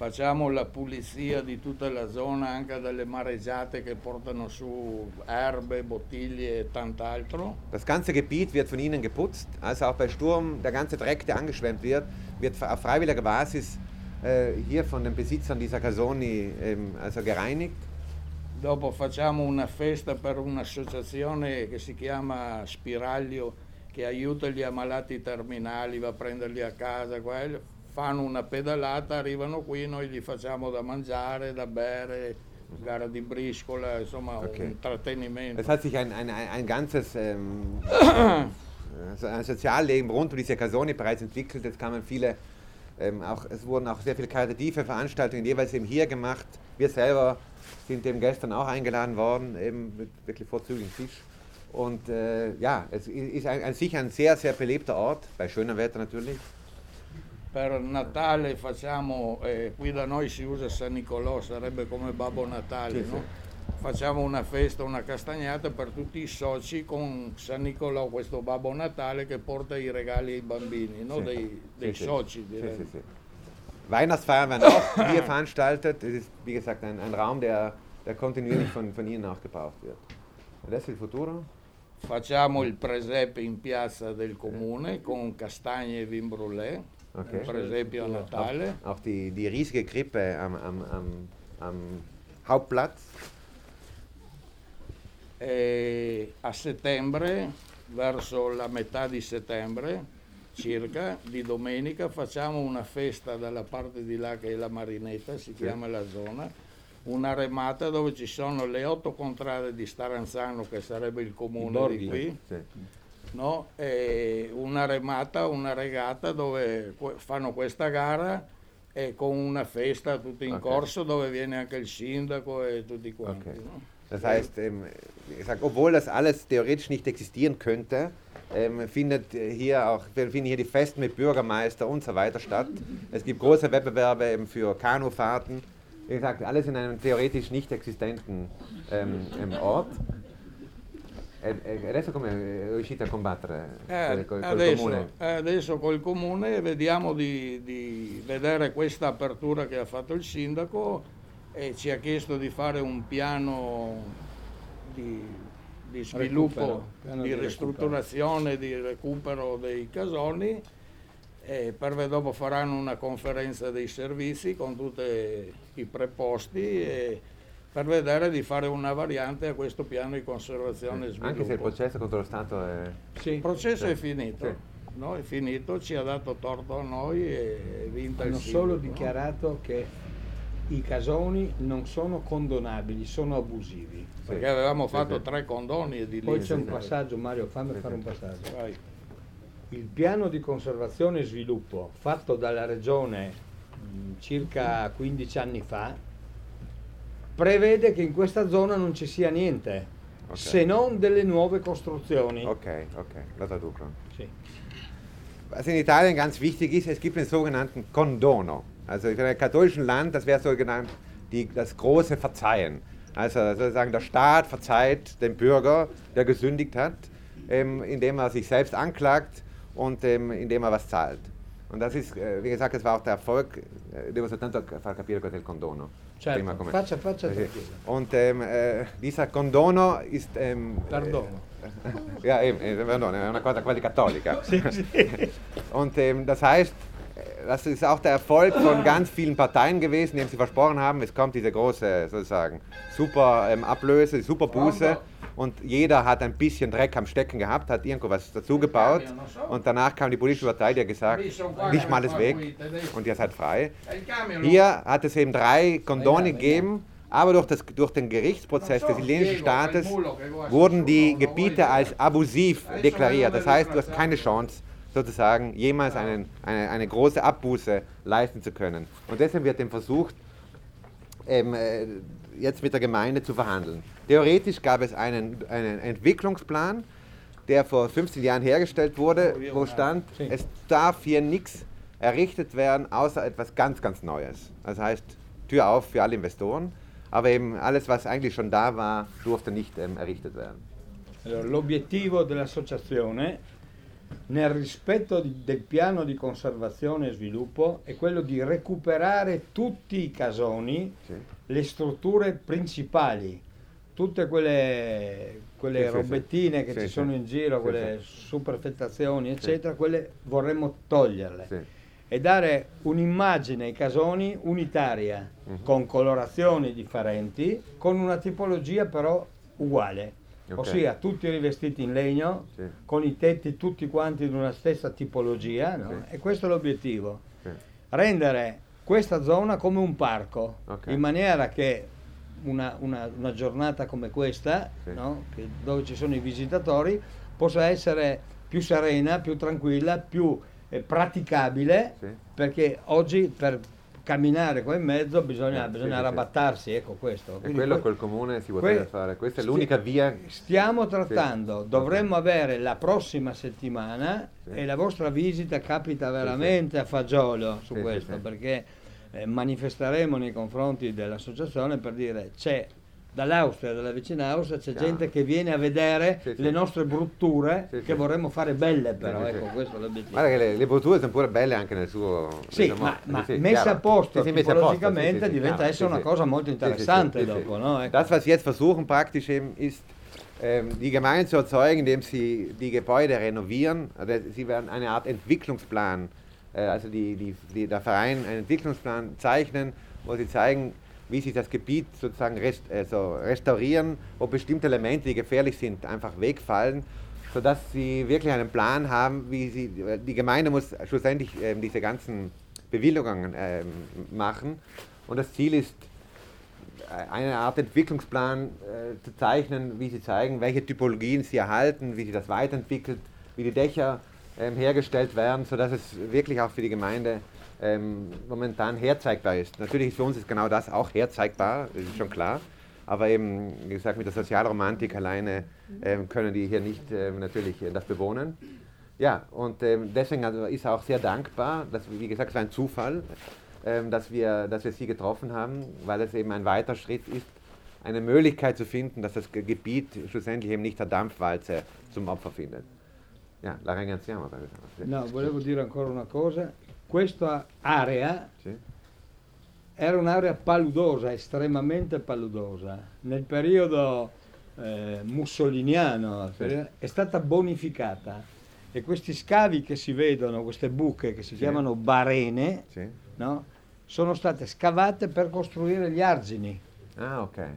Facciamo la pulizia di tutta la zona anche dalle mareggiate che portano su erbe, bottiglie e tant'altro. Das ganze Gebiet wird von ihnen geputzt, also auch bei Sturm, der ganze Dreck, der angeschwemmt wird, wird auf freiwilliger Basis äh, hier von den Besitzern dieser Casoni ähm, also gereinigt. Dopo facciamo una festa per un'associazione che si chiama Spiraglio che aiuta gli ammalati terminali, va a prenderli a casa, quello. Fanno una pedalata, arrivano qui, noi gli facciamo da mangiare, da bere, gara di briscola, insomma un intrattenimento. Es hat sich ein, ein, ein, ein ganzes ähm, ein Sozialleben rund um diese Casoni bereits entwickelt. Es kamen viele, ähm, auch, es wurden auch sehr viele karitative Veranstaltungen jeweils eben hier gemacht. Wir selber sind eben gestern auch eingeladen worden, eben mit wirklich vorzüglichen Tisch. Und äh, ja, es ist ein, an sich ein sehr, sehr belebter Ort, bei schönem Wetter natürlich. Per Natale facciamo, eh, qui da noi si usa San Nicolò, sarebbe come Babbo Natale, Sì, sì. no? facciamo una festa, una castagnata per tutti i soci con San Nicolò, questo Babbo Natale che porta i regali ai bambini, no? Sì. dei, dei Sì, sì. soci Sì, direi. sì, sì. Weihnachtsfeiern werden auch hier veranstaltet. Es ist, wie gesagt, ein, ein Raum, der, der kontinuierlich von, von Ihnen auch wird. Adesso il futuro? Facciamo il presepe in piazza del comune con castagne e vin brûlé, Ok. il presepio a Natale. Auch, auch die, die riesige Krippe am, am, am, am Hauptplatz. E a settembre, verso la metà di settembre circa, di domenica, facciamo una festa dalla parte di là che è la Marinetta, si chiama la zona, una remata dove ci sono le otto contrade di Staranzano, che sarebbe il comune borghi. di qui, Sì. No? e una remata, una regata dove fanno questa gara e con una festa tutto in Ok. corso dove viene anche il sindaco e tutti quanti. Okay. no? Das heißt, ähm, gesagt, obwohl das alles theoretisch nicht existieren könnte, ähm, findet hier auch finden hier die Feste mit Bürgermeister und so weiter statt. Es gibt große Wettbewerbe eben für Kanufahrten. Wie gesagt, alles in einem theoretisch nicht existenten ähm, ähm, Ort. E, adesso come riuscite a combattere Eh, col, col adesso, comune? eh, adesso col comune vediamo di, di vedere questa apertura che ha fatto il sindaco e ci ha chiesto di fare un piano di, di sviluppo, Recupero, piano di di ristrutturazione, di recupero dei casoni e per dopo faranno una conferenza dei servizi con tutti i preposti e per vedere di fare una variante a questo piano di conservazione e sviluppo. Anche se il processo contro lo Stato è... Il processo Sì. è finito, Sì. no? è finito, ci ha dato torto a noi e è vinta il Hanno sindaco. solo no? dichiarato che i casoni non sono condonabili, sono abusivi. Perché avevamo fatto tre condoni edilizi. Poi c'è un passaggio, Mario, fammi Sì, fare sì. un passaggio. Vai. Il piano di conservazione e sviluppo fatto dalla regione mh, circa 15 anni fa prevede che in questa zona non ci sia niente, Ok. se non delle nuove costruzioni. Okay, okay, la traduco. Sì. Was in Italien ganz wichtig ist, es gibt den sogenannten Condono. Also in einem katholischen Land, das wäre sogenannt die, das große Verzeihen. Also sozusagen der Staat verzeiht dem Bürger, der gesündigt hat, ähm, indem er sich selbst anklagt und ähm, indem er was zahlt. Und das ist, äh, wie gesagt, das war auch der Erfolg. Äh, devo soltanto far capire cos'è il condono. Certo, Prima come- faccia- faccia Sì. tranquillo. Und ähm, äh, dieser Condono ist... Ähm, Perdono. ja, eben, eh, perdono, è una cosa quasi cattolica. Und ähm, das heißt, äh, das ist auch der Erfolg von ganz vielen Parteien gewesen, die sie versprochen haben, es kommt diese große, sozusagen, super ähm, Ablöse, die super Buße und jeder hat ein bisschen Dreck am Stecken gehabt, hat irgendwo was dazugebaut und danach kam die politische Partei, die hat gesagt, nicht mal alles weg und ihr seid frei. Hier hat es eben drei Kondone gegeben, aber durch, das, durch den Gerichtsprozess des italienischen Staates wurden die Gebiete als abusiv deklariert. Das heißt, du hast keine Chance, sozusagen jemals einen, eine, eine große Abbuße leisten zu können. Und deshalb wird eben versucht, ähm, äh, jetzt mit der Gemeinde zu verhandeln. Theoretisch gab es einen, einen Entwicklungsplan, der vor 15 Jahren hergestellt wurde, wo stand, es darf hier nichts errichtet werden, außer etwas ganz, ganz Neues. Das heißt, Tür auf für alle Investoren, aber eben alles, was eigentlich schon da war, durfte nicht ähm, errichtet werden. L'obiettivo dell'associazione, nel rispetto di- del piano di conservazione e sviluppo, è quello di recuperare tutti i casoni, le strutture principali, tutte quelle, quelle Sì, sì, sì. robettine che Sì, ci sì. sono in giro, Sì, quelle sì. superfettazioni, eccetera, quelle vorremmo toglierle Sì. e dare un'immagine ai casoni unitaria, Mhm. con colorazioni differenti, con una tipologia però uguale. Ok. Ossia tutti rivestiti in legno, Sì. con i tetti tutti quanti di una stessa tipologia, no? Sì. e questo è l'obiettivo. Sì. Rendere questa zona come un parco, Ok. in maniera che una, una- una giornata come questa, no? Dove ci sono i visitatori, possa essere più serena, più tranquilla, più eh, praticabile, perché oggi per camminare qua in mezzo bisogna, Eh, sì, bisogna sì, sì. arrabattarsi, ecco questo. E quello que- col comune si que- poteva fare, questa è sti- l'unica via. Stiamo trattando, Sì. dovremmo avere la prossima settimana Sì. e la vostra visita capita veramente a fagiolo su Sì, sì, questo sì. perché eh, manifesteremo nei confronti dell'associazione per dire c'è dall'Austria, dalla vicina Austria, c'è Chiaro. gente che viene a vedere Sì, sì. le nostre brutture Sì, che vorremmo fare belle però, ecco, questo è l'obiettivo. Guarda che le, le brutture sono pure belle anche nel suo... Sì, diciamo, ma, ma messa a posto Sì, tipologicamente diventa essere una cosa molto interessante dopo, no? Ecco. Das, was jetzt versuchen praktisch eben, ist, ähm, die Gemeinde zu erzeugen, indem Sie die Gebäude renovieren. Also Sie werden eine Art Entwicklungsplan, äh, also die, die, die, der Verein einen Entwicklungsplan zeichnen, wo Sie zeigen, wie Sie das Gebiet sozusagen rest, also restaurieren, wo bestimmte Elemente, die gefährlich sind, einfach wegfallen, sodass Sie wirklich einen Plan haben, wie Sie, die Gemeinde muss schlussendlich ähm, diese ganzen Bewilligungen ähm, machen. Und das Ziel ist, eine Art Entwicklungsplan äh, zu zeichnen, wie sie zeigen, welche Typologien sie erhalten, wie sie das weiterentwickelt, wie die Dächer ähm, hergestellt werden, sodass es wirklich auch für die Gemeinde ähm, momentan herzeigbar ist. Natürlich ist für uns ist genau das auch herzeigbar, ist schon klar. Aber eben, wie gesagt, mit der Sozialromantik alleine ähm, können die hier nicht ähm, natürlich äh, das bewohnen. Ja, und ähm, deswegen also ist er auch sehr dankbar, dass, wie gesagt, es war ein Zufall, ähm, dass, wir, dass wir sie getroffen haben, weil es eben ein weiter Schritt ist, eine Möglichkeit zu finden, dass das Ge- Gebiet schlussendlich eben nicht der Dampfwalze zum Opfer findet. Ja, la ringraziamo. No, volevo dire ancora una cosa. Questa area Sì. era un'area paludosa, estremamente paludosa. Nel periodo eh, mussoliniano Sì. è stata bonificata e questi scavi che si vedono, queste buche che si Sì. chiamano barene, no? sono state scavate per costruire gli argini. Ah, ok.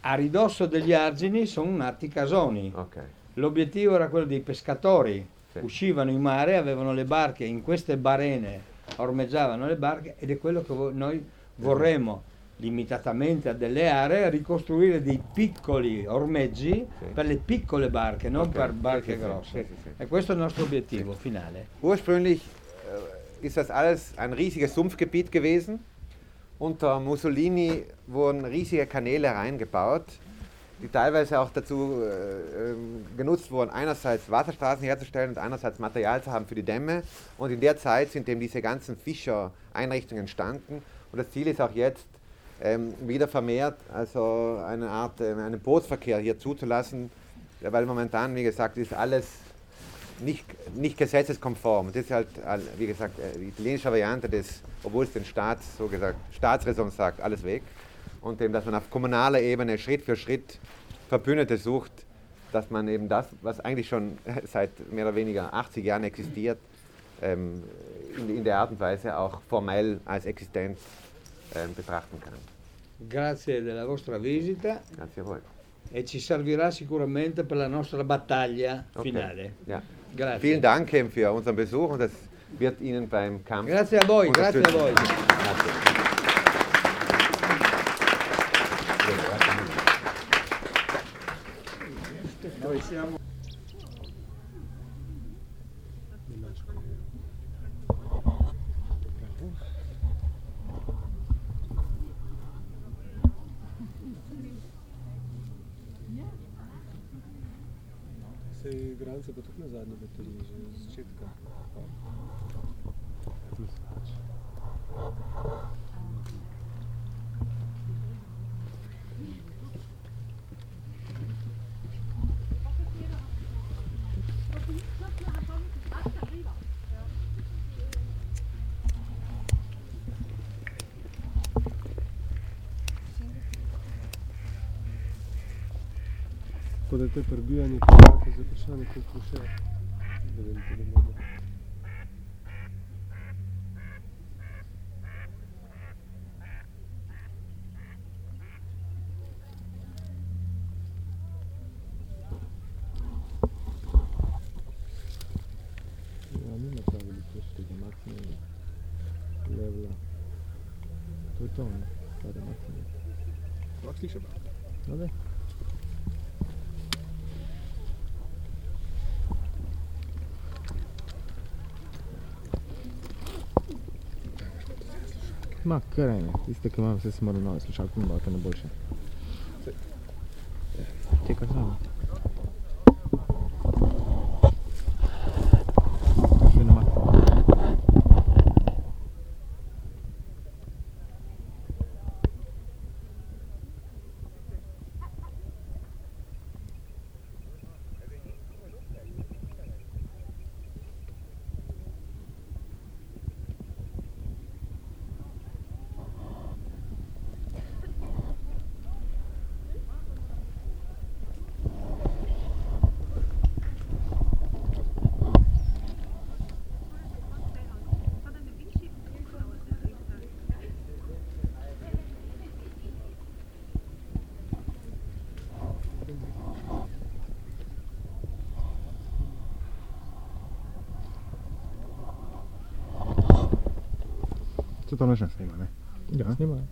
A ridosso degli argini sono nati casoni. ok. L'obiettivo era quello dei pescatori. Sì. Uscivano in mare, avevano le barche, in queste barene ormeggiavano le barche ed è quello che vo- noi vorremmo, limitatamente a delle aree, ricostruire dei piccoli ormeggi Sì. per le piccole barche, non Ok, per barche grosse. E questo è il nostro obiettivo finale. Ursprünglich äh, ist das alles ein riesiges Sumpfgebiet gewesen. Unter Mussolini wurden riesige Kanäle reingebaut, die teilweise auch dazu äh, ähm, genutzt wurden, einerseits Wasserstraßen herzustellen und einerseits Material zu haben für die Dämme. Und in der Zeit sind eben diese ganzen Fischereinrichtungen entstanden. Und das Ziel ist auch jetzt, ähm, wieder vermehrt, also eine Art, äh, einen Bootsverkehr hier zuzulassen, weil momentan, wie gesagt, ist alles nicht, nicht gesetzeskonform. Das ist halt, wie gesagt, äh, die italienische Variante des, obwohl es den Staats, so gesagt, Staatsräson sagt, alles weg. Und eben, dass man auf kommunaler Ebene Schritt für Schritt Verbündete sucht, dass man eben das, was eigentlich schon seit mehr oder weniger 80 Jahren existiert, ähm, in, in der Art und Weise auch formell als Existenz ähm, betrachten kann. Grazie della vostra visita Grazie a voi. e ci servirà sicuramente per la nostra battaglia Okay. finale. Ja. Grazie. Vielen Dank für unseren Besuch und das wird Ihnen beim Kampf Grazie a voi, grazie a voi. Grazie. dove siamo. Sej igralce pa tudi nazadnje v televiziji. те пребиване колата, запрашане колко ще бъдем подобно. Той то, не? Това да махне. Това ще бъде. Ma, kar ene, tiste, ki imam, vse se moram nove slušalke nabaviti, na boljše. Čekaj samo. 話なんですね今ね。いいですね今ね。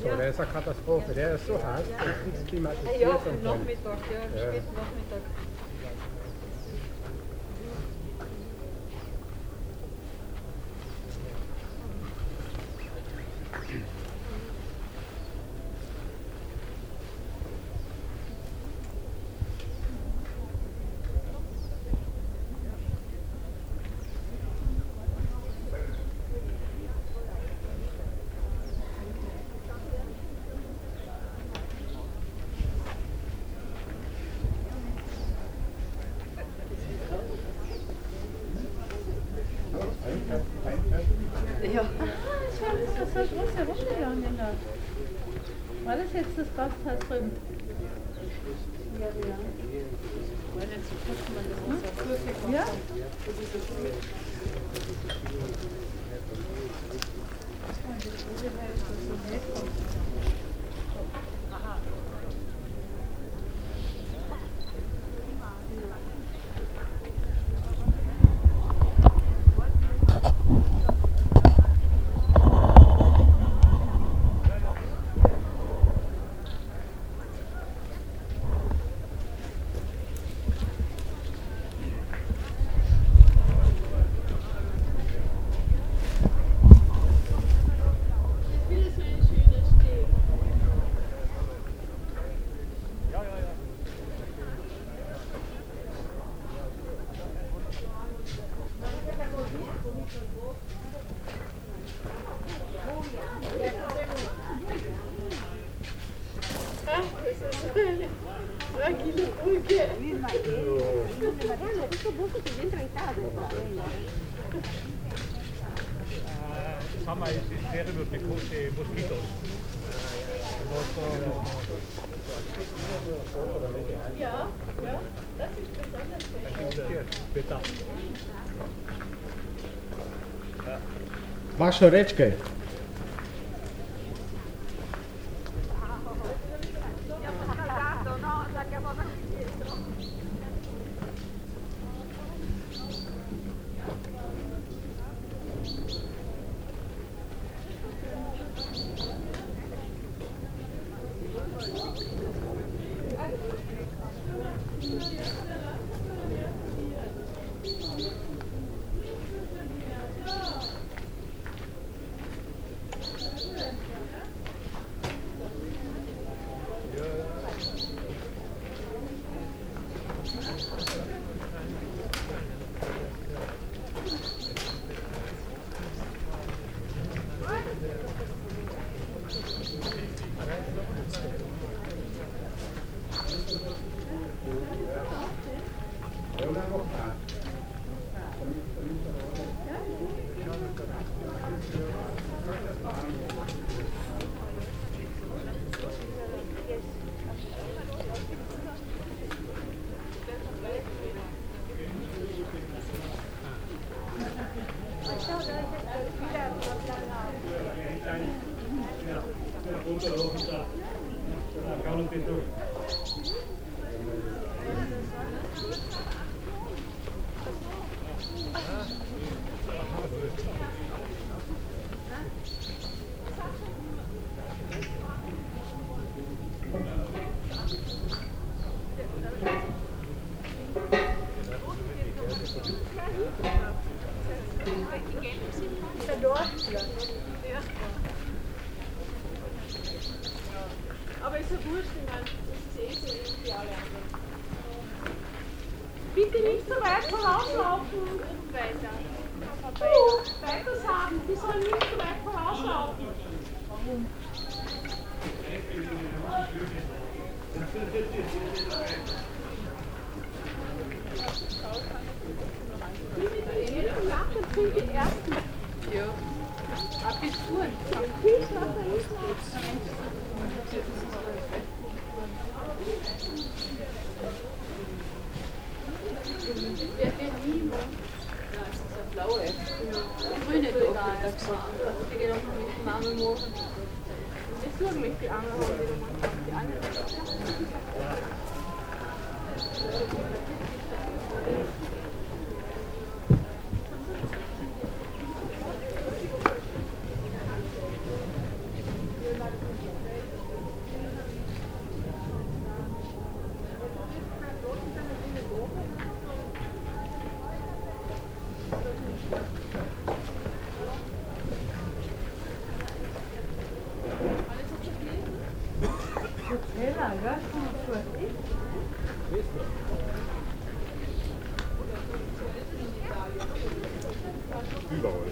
Oben, das so, der ist eine Katastrophe. Der ist so heiß, der ist nicht klimatisiert. Ja, und so. Nachmittag, ja, Ja. spät Nachmittag. Ja, ja, das ist Maša, reč kaj. Die ersten. Ja. Abituren. Hilf nachher, hilf Wer wird nie Ja, das ist eine blaue. Die grüne tut gar nicht. Die geht auch noch mit dem Mama morgen. Jetzt suchen mich die anderen haben wieder mal die anderen. Überall.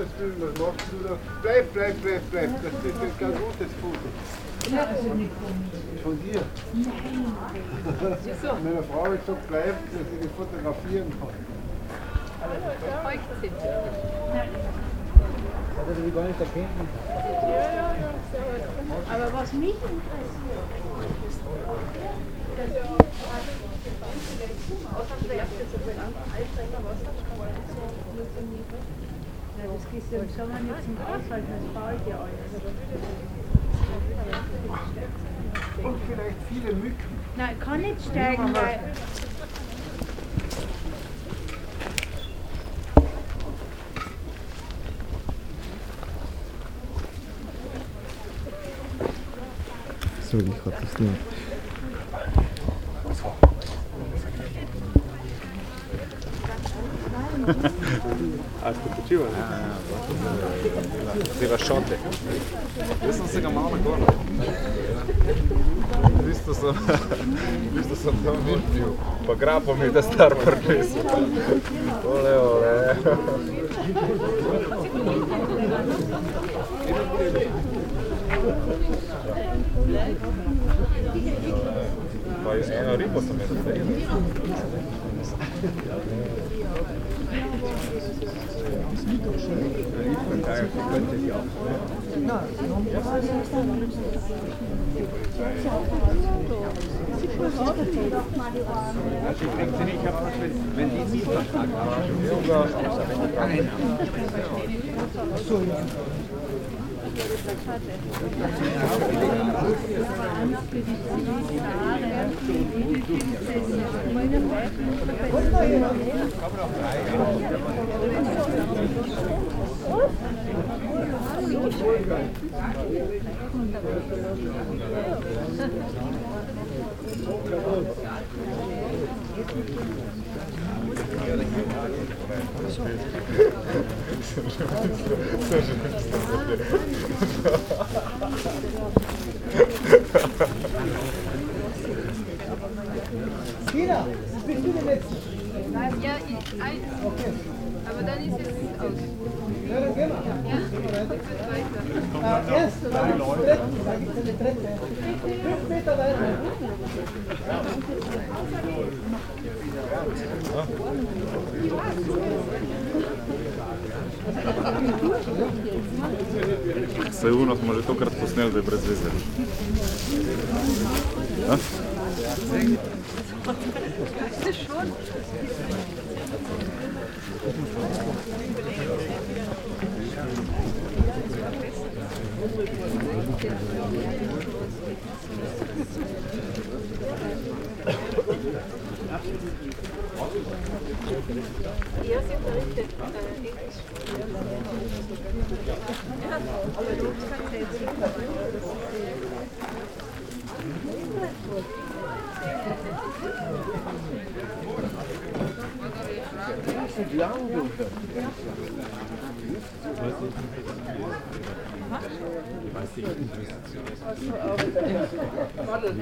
Um Willen, was machst du da? Bleib, bleib, bleib, bleib. Das ist ein ganz gutes Foto. Von dir? Wieso? Meiner Frau hat gesagt, bleib, dass ich dich fotografieren kann. Hat er die gar nicht erkennt? Aber was mich interessiert, ja, das gehst du im Sommer nicht zum Aushalten, das baut ja alles. Und vielleicht viele Mücken. Nein, kann nicht steigen, weil Sorry, ich hatte es nicht. šote. Jaz sem se ga malo nagonil. Ja. V bistvu sem, v bistvu sem tam videl, pa grapo mi da star prpis. Ole, ole. Pa jaz eno ribo sem jaz. Imel. Also ich denke nicht, ich habe das, wenn, die nicht vertragen Tina, bist du die Letzte? Ja, ich, ein, Saj uno smo že tokrat posneli, da je brez veze. A? Ja, sie unterrichtet äh, Englisch. Aber du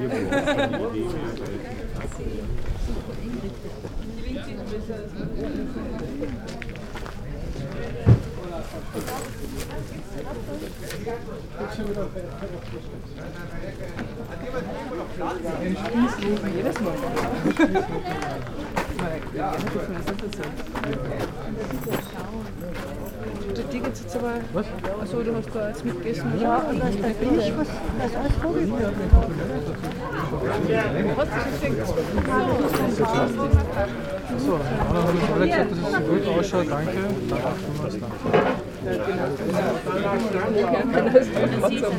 Jedes Mal. Du Tickets jetzt aber. Was? Achso, du hast da jetzt mitgegessen. Ja, und da ist bei Billig was, da ist alles vorgekommen. Hast du schon geschenkt? Achso, dann habe ich alle gesagt, dass es so gut ausschaut, danke. Dann auch schon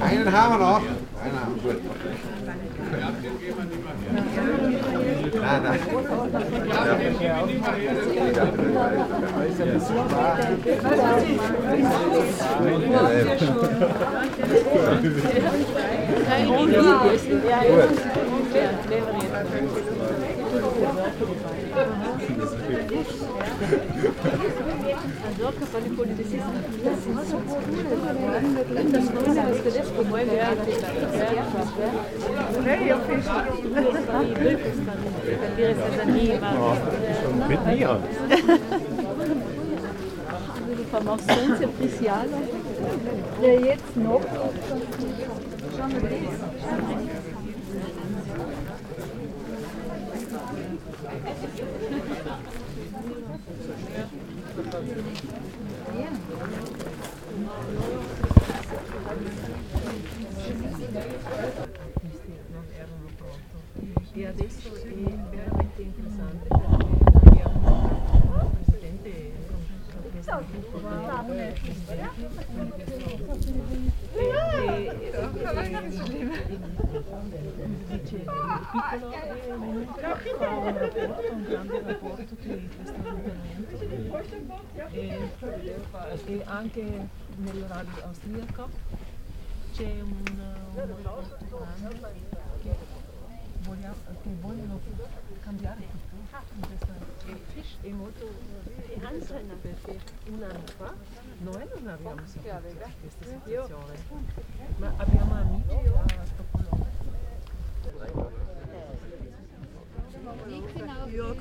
Einen haben wir noch. Einen haben wir. Gut. Nein, nein. Allora fanno Mit mir. Informations Officiale. Ja, jetzt noch. E piccolo è venuto fa un rapporto, un grande rapporto di questo avvenimento e, e anche nell'orario austriaco c'è un, un rapporto grande che vogliamo, che vogliono cambiare tutto in questa è molto perché un anno fa noi non abbiamo saputo questa situazione ma abbiamo amici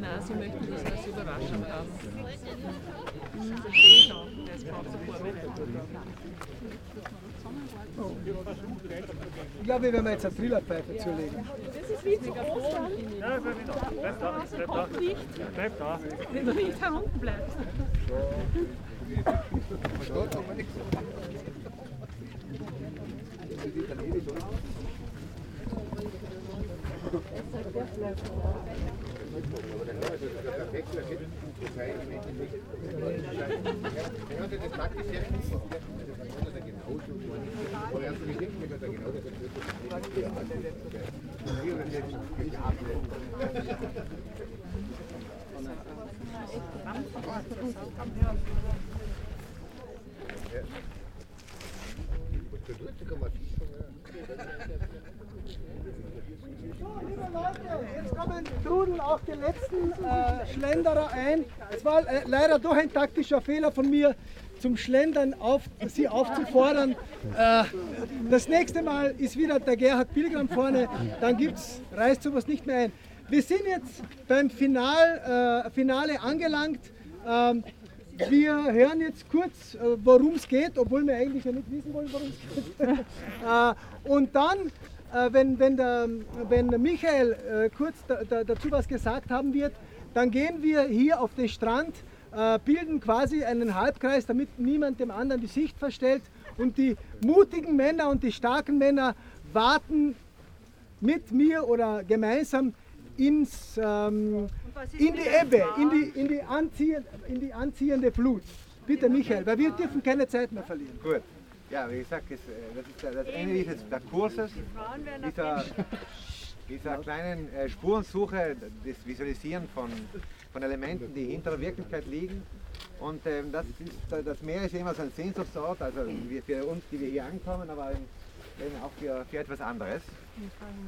Nein, sie möchten das als Überraschung haben. Das verstehe ich auch. Das braucht sie vorbereitet. Ich glaube, wir werden jetzt eine Trillerpfeife zulegen. Das ist wie zu Ostern. Ja, bleib da. Bleib da. Bleib da. Bleib da. wenn du nicht herunten bleibst. Liebe auch die letzten äh, Schlenderer ein. Es war äh, leider doch ein taktischer Fehler von mir, zum Schlendern auf, sie aufzufordern. Äh, das nächste Mal ist wieder der Gerhard Pilgram vorne, dann gibt's, reißt sowas nicht mehr ein. Wir sind jetzt beim Final, äh, Finale angelangt. Ähm, wir hören jetzt kurz, äh, worum es geht, obwohl wir eigentlich ja nicht wissen wollen, worum es geht. äh, und dann, wenn, wenn, der, wenn Michael äh, kurz da, da, dazu was gesagt haben wird, dann gehen wir hier auf den Strand, äh, bilden quasi einen Halbkreis, damit niemand dem anderen die Sicht verstellt. Und die mutigen Männer und die starken Männer warten mit mir oder gemeinsam ins, ähm, in die Ebbe, in die, in, die anziehende, in die anziehende Flut. Bitte Michael, weil wir dürfen keine Zeit mehr verlieren. Gut. Ja, wie gesagt, das, äh, ist das Ende dieses Kurses, dieser, dieser kleinen äh, Spurensuche, das Visualisieren von, von Elementen, die hinter der Wirklichkeit liegen. Und ähm, das, ist, das Meer ist immer so ein Sehnsuchtsort, also für uns, die wir hier ankommen, aber eben, auch für, für etwas anderes.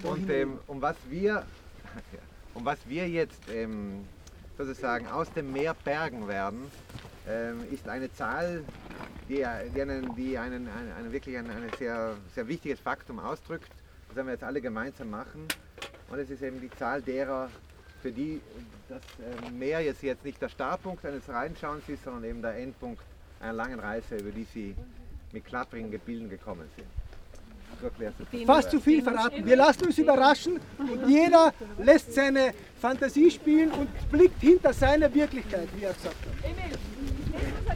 Und ähm, um was wir, um was wir jetzt ähm, sozusagen aus dem Meer bergen werden, ist eine Zahl, die, die, einen, die einen, einen, einen wirklich ein, ein sehr, sehr wichtiges Faktum ausdrückt. Das werden wir jetzt alle gemeinsam machen. Und es ist eben die Zahl derer, für die das ähm, Meer jetzt, jetzt nicht der Startpunkt eines Reinschauens ist, sondern eben der Endpunkt einer langen Reise, über die sie mit klapprigen Gebilden gekommen sind. So erklärst du das. Fast zu viel verraten. Wir lassen uns überraschen und jeder lässt seine Fantasie spielen und blickt hinter seine Wirklichkeit, wie er gesagt hat.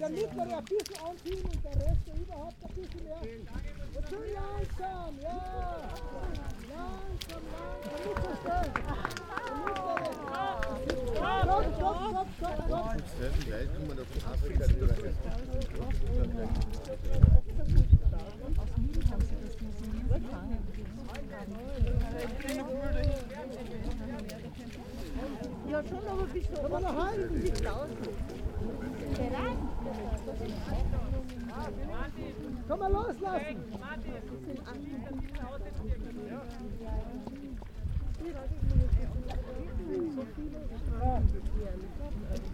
Der mittlere ein bisschen anziehen und der Rest überhaupt ein bisschen mehr. Und schön langsam, ja. Langsam, langsam, nicht so schnell. Der mittlere. Stopp, stopp, stopp. Ja, schon, aber bis so. Aber noch halten. Komm mal loslassen.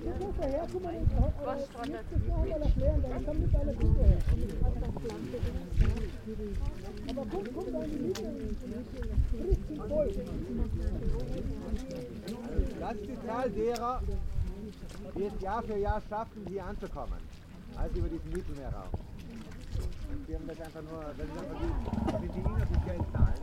Du musst daher und Was das noch einmal erklären, dann kommt nicht alles hinterher. Aber komm, komm da in die Mitte. Richtig voll. Das ist die Zahl derer, die es Jahr für Jahr schaffen, hier anzukommen. Also über diesen Mittelmeerraum. Und wir haben das einfach nur, das ist einfach die, sind die inoffiziellen Zahlen.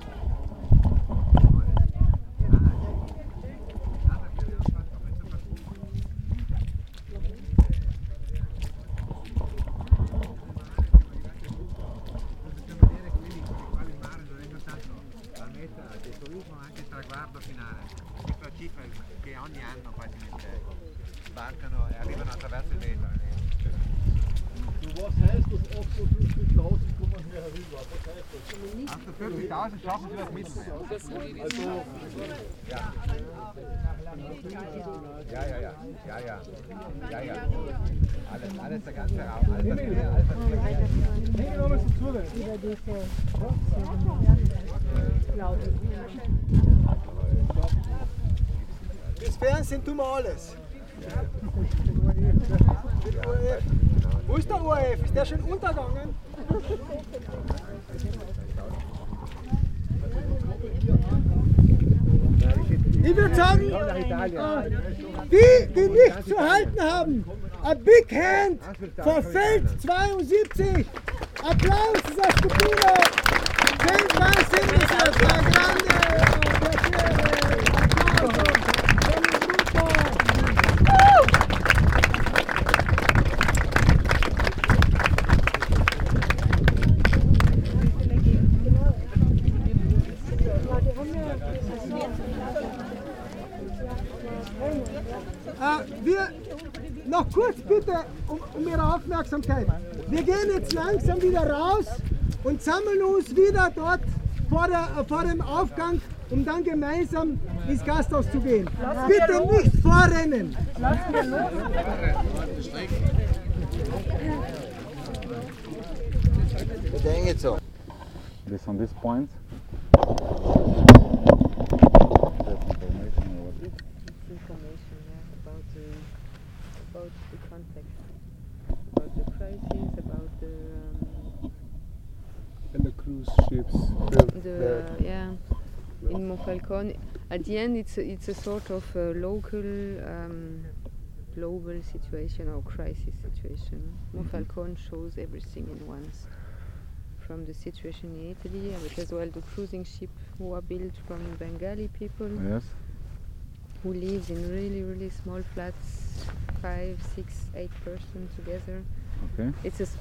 Che ogni anno praticamente sbarcano e arrivano attraverso il vetro. Was heißt das 58.000 kommen hier herüber? Was heißt das? 58.000 schaffen sie das Mittelmeer. Also, Ja. Ja, ja, ja, ja, ja, ja, ja. Alles, alles der ganze Raum, alles das Meer, alles das Meer. Hängen wir mal so zu. Über diese Glaube. Fürs Fernsehen tun wir alles. ORF. Wo ist der ORF? Ist der schon untergegangen? Ich würde sagen, die, die nicht zu halten haben, a big hand for Feld 72. Applaus das Bühne. Feld 72, das war grande. Äh, wir, noch kurz bitte um, um Ihre Aufmerksamkeit. Wir gehen jetzt langsam wieder raus und sammeln uns wieder dort vor, der, vor dem Aufgang, um dann gemeinsam ins Gasthaus zu gehen. Bitte nicht vorrennen. Eng jetzt so. This on this point. At the end, it's a, it's a sort of a local um, global situation or crisis situation. Monfalcone shows everything in once. From the situation in Italy, but as well the cruising ship who are built from Bengali people Yes. who lives in really really small flats, five, six, eight person together. Okay. It's a s-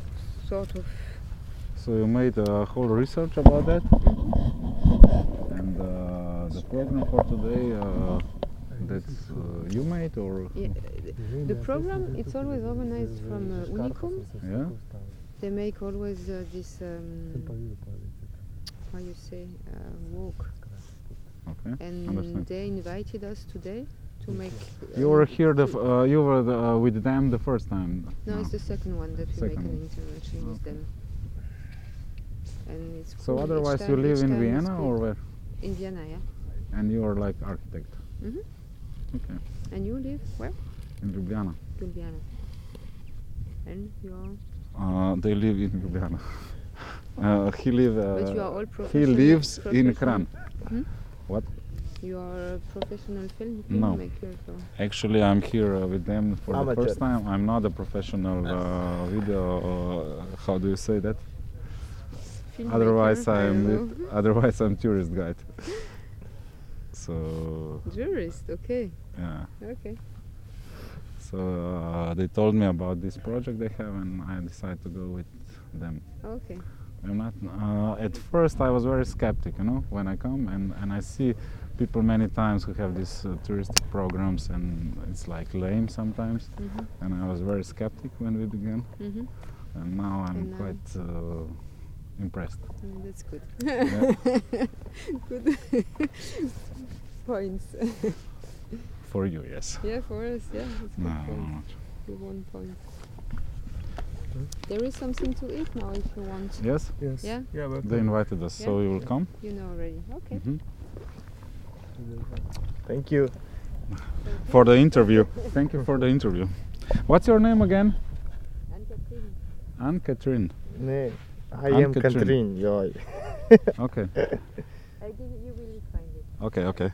sort of So you made a whole research about that, and uh, the program for today uh, that's uh, you made or yeah, the program. It's always organized from uh, Unicum. yeah. They make always uh, this um, how you say uh, walk, Okay. and Understand. they invited us today to make. You were here the f- uh, you were the, uh, with them the first time. No, it's the second one that we make an interaction with them. And it's So cool. Otherwise you live in Vienna or where? In Vienna, yeah. And you are like architect. hmm Okay. And you live where? In Ljubljana. Ljubljana. And you are. Uh, they live in Ljubljana. Uh, he live. Uh, But you are all professional. he professional- lives in professional- Kran. Hmm? What? You are a professional film No. filmmaker, so. Actually, I'm here uh, with them for the first time. I'm not a professional uh, video. Uh, how do you say that? Filmmaker, Otherwise, I don't I'm know. otherwise I'm tourist guide. So Jurist, okay. yeah. Okay. So uh, they told me about this project they have, and I decided to go with them. Okay. I'm not. Uh, at first, I was very skeptic, you know, when I come and, and I see people many times who have these uh, touristic programs, and it's like lame sometimes. Mhm. And I was very skeptic when we began, Mhm. and now I'm And quite uh, impressed. Mm, that's good. Yeah. good points. For you, yes. yeah, for us, yeah. It's No, good no, not. One point. There is something to eat now if you want. Yes. Yes. Yeah. Yeah, welcome. They invited us, so Yeah? you will come. You know already. Okay. Mhm. Thank you. For the interview. Thank you for the interview. What's your name again? Anne Catherine. Nee, I Anne am Catherine. Catherine Okay. I think you will find it. Okay, okay.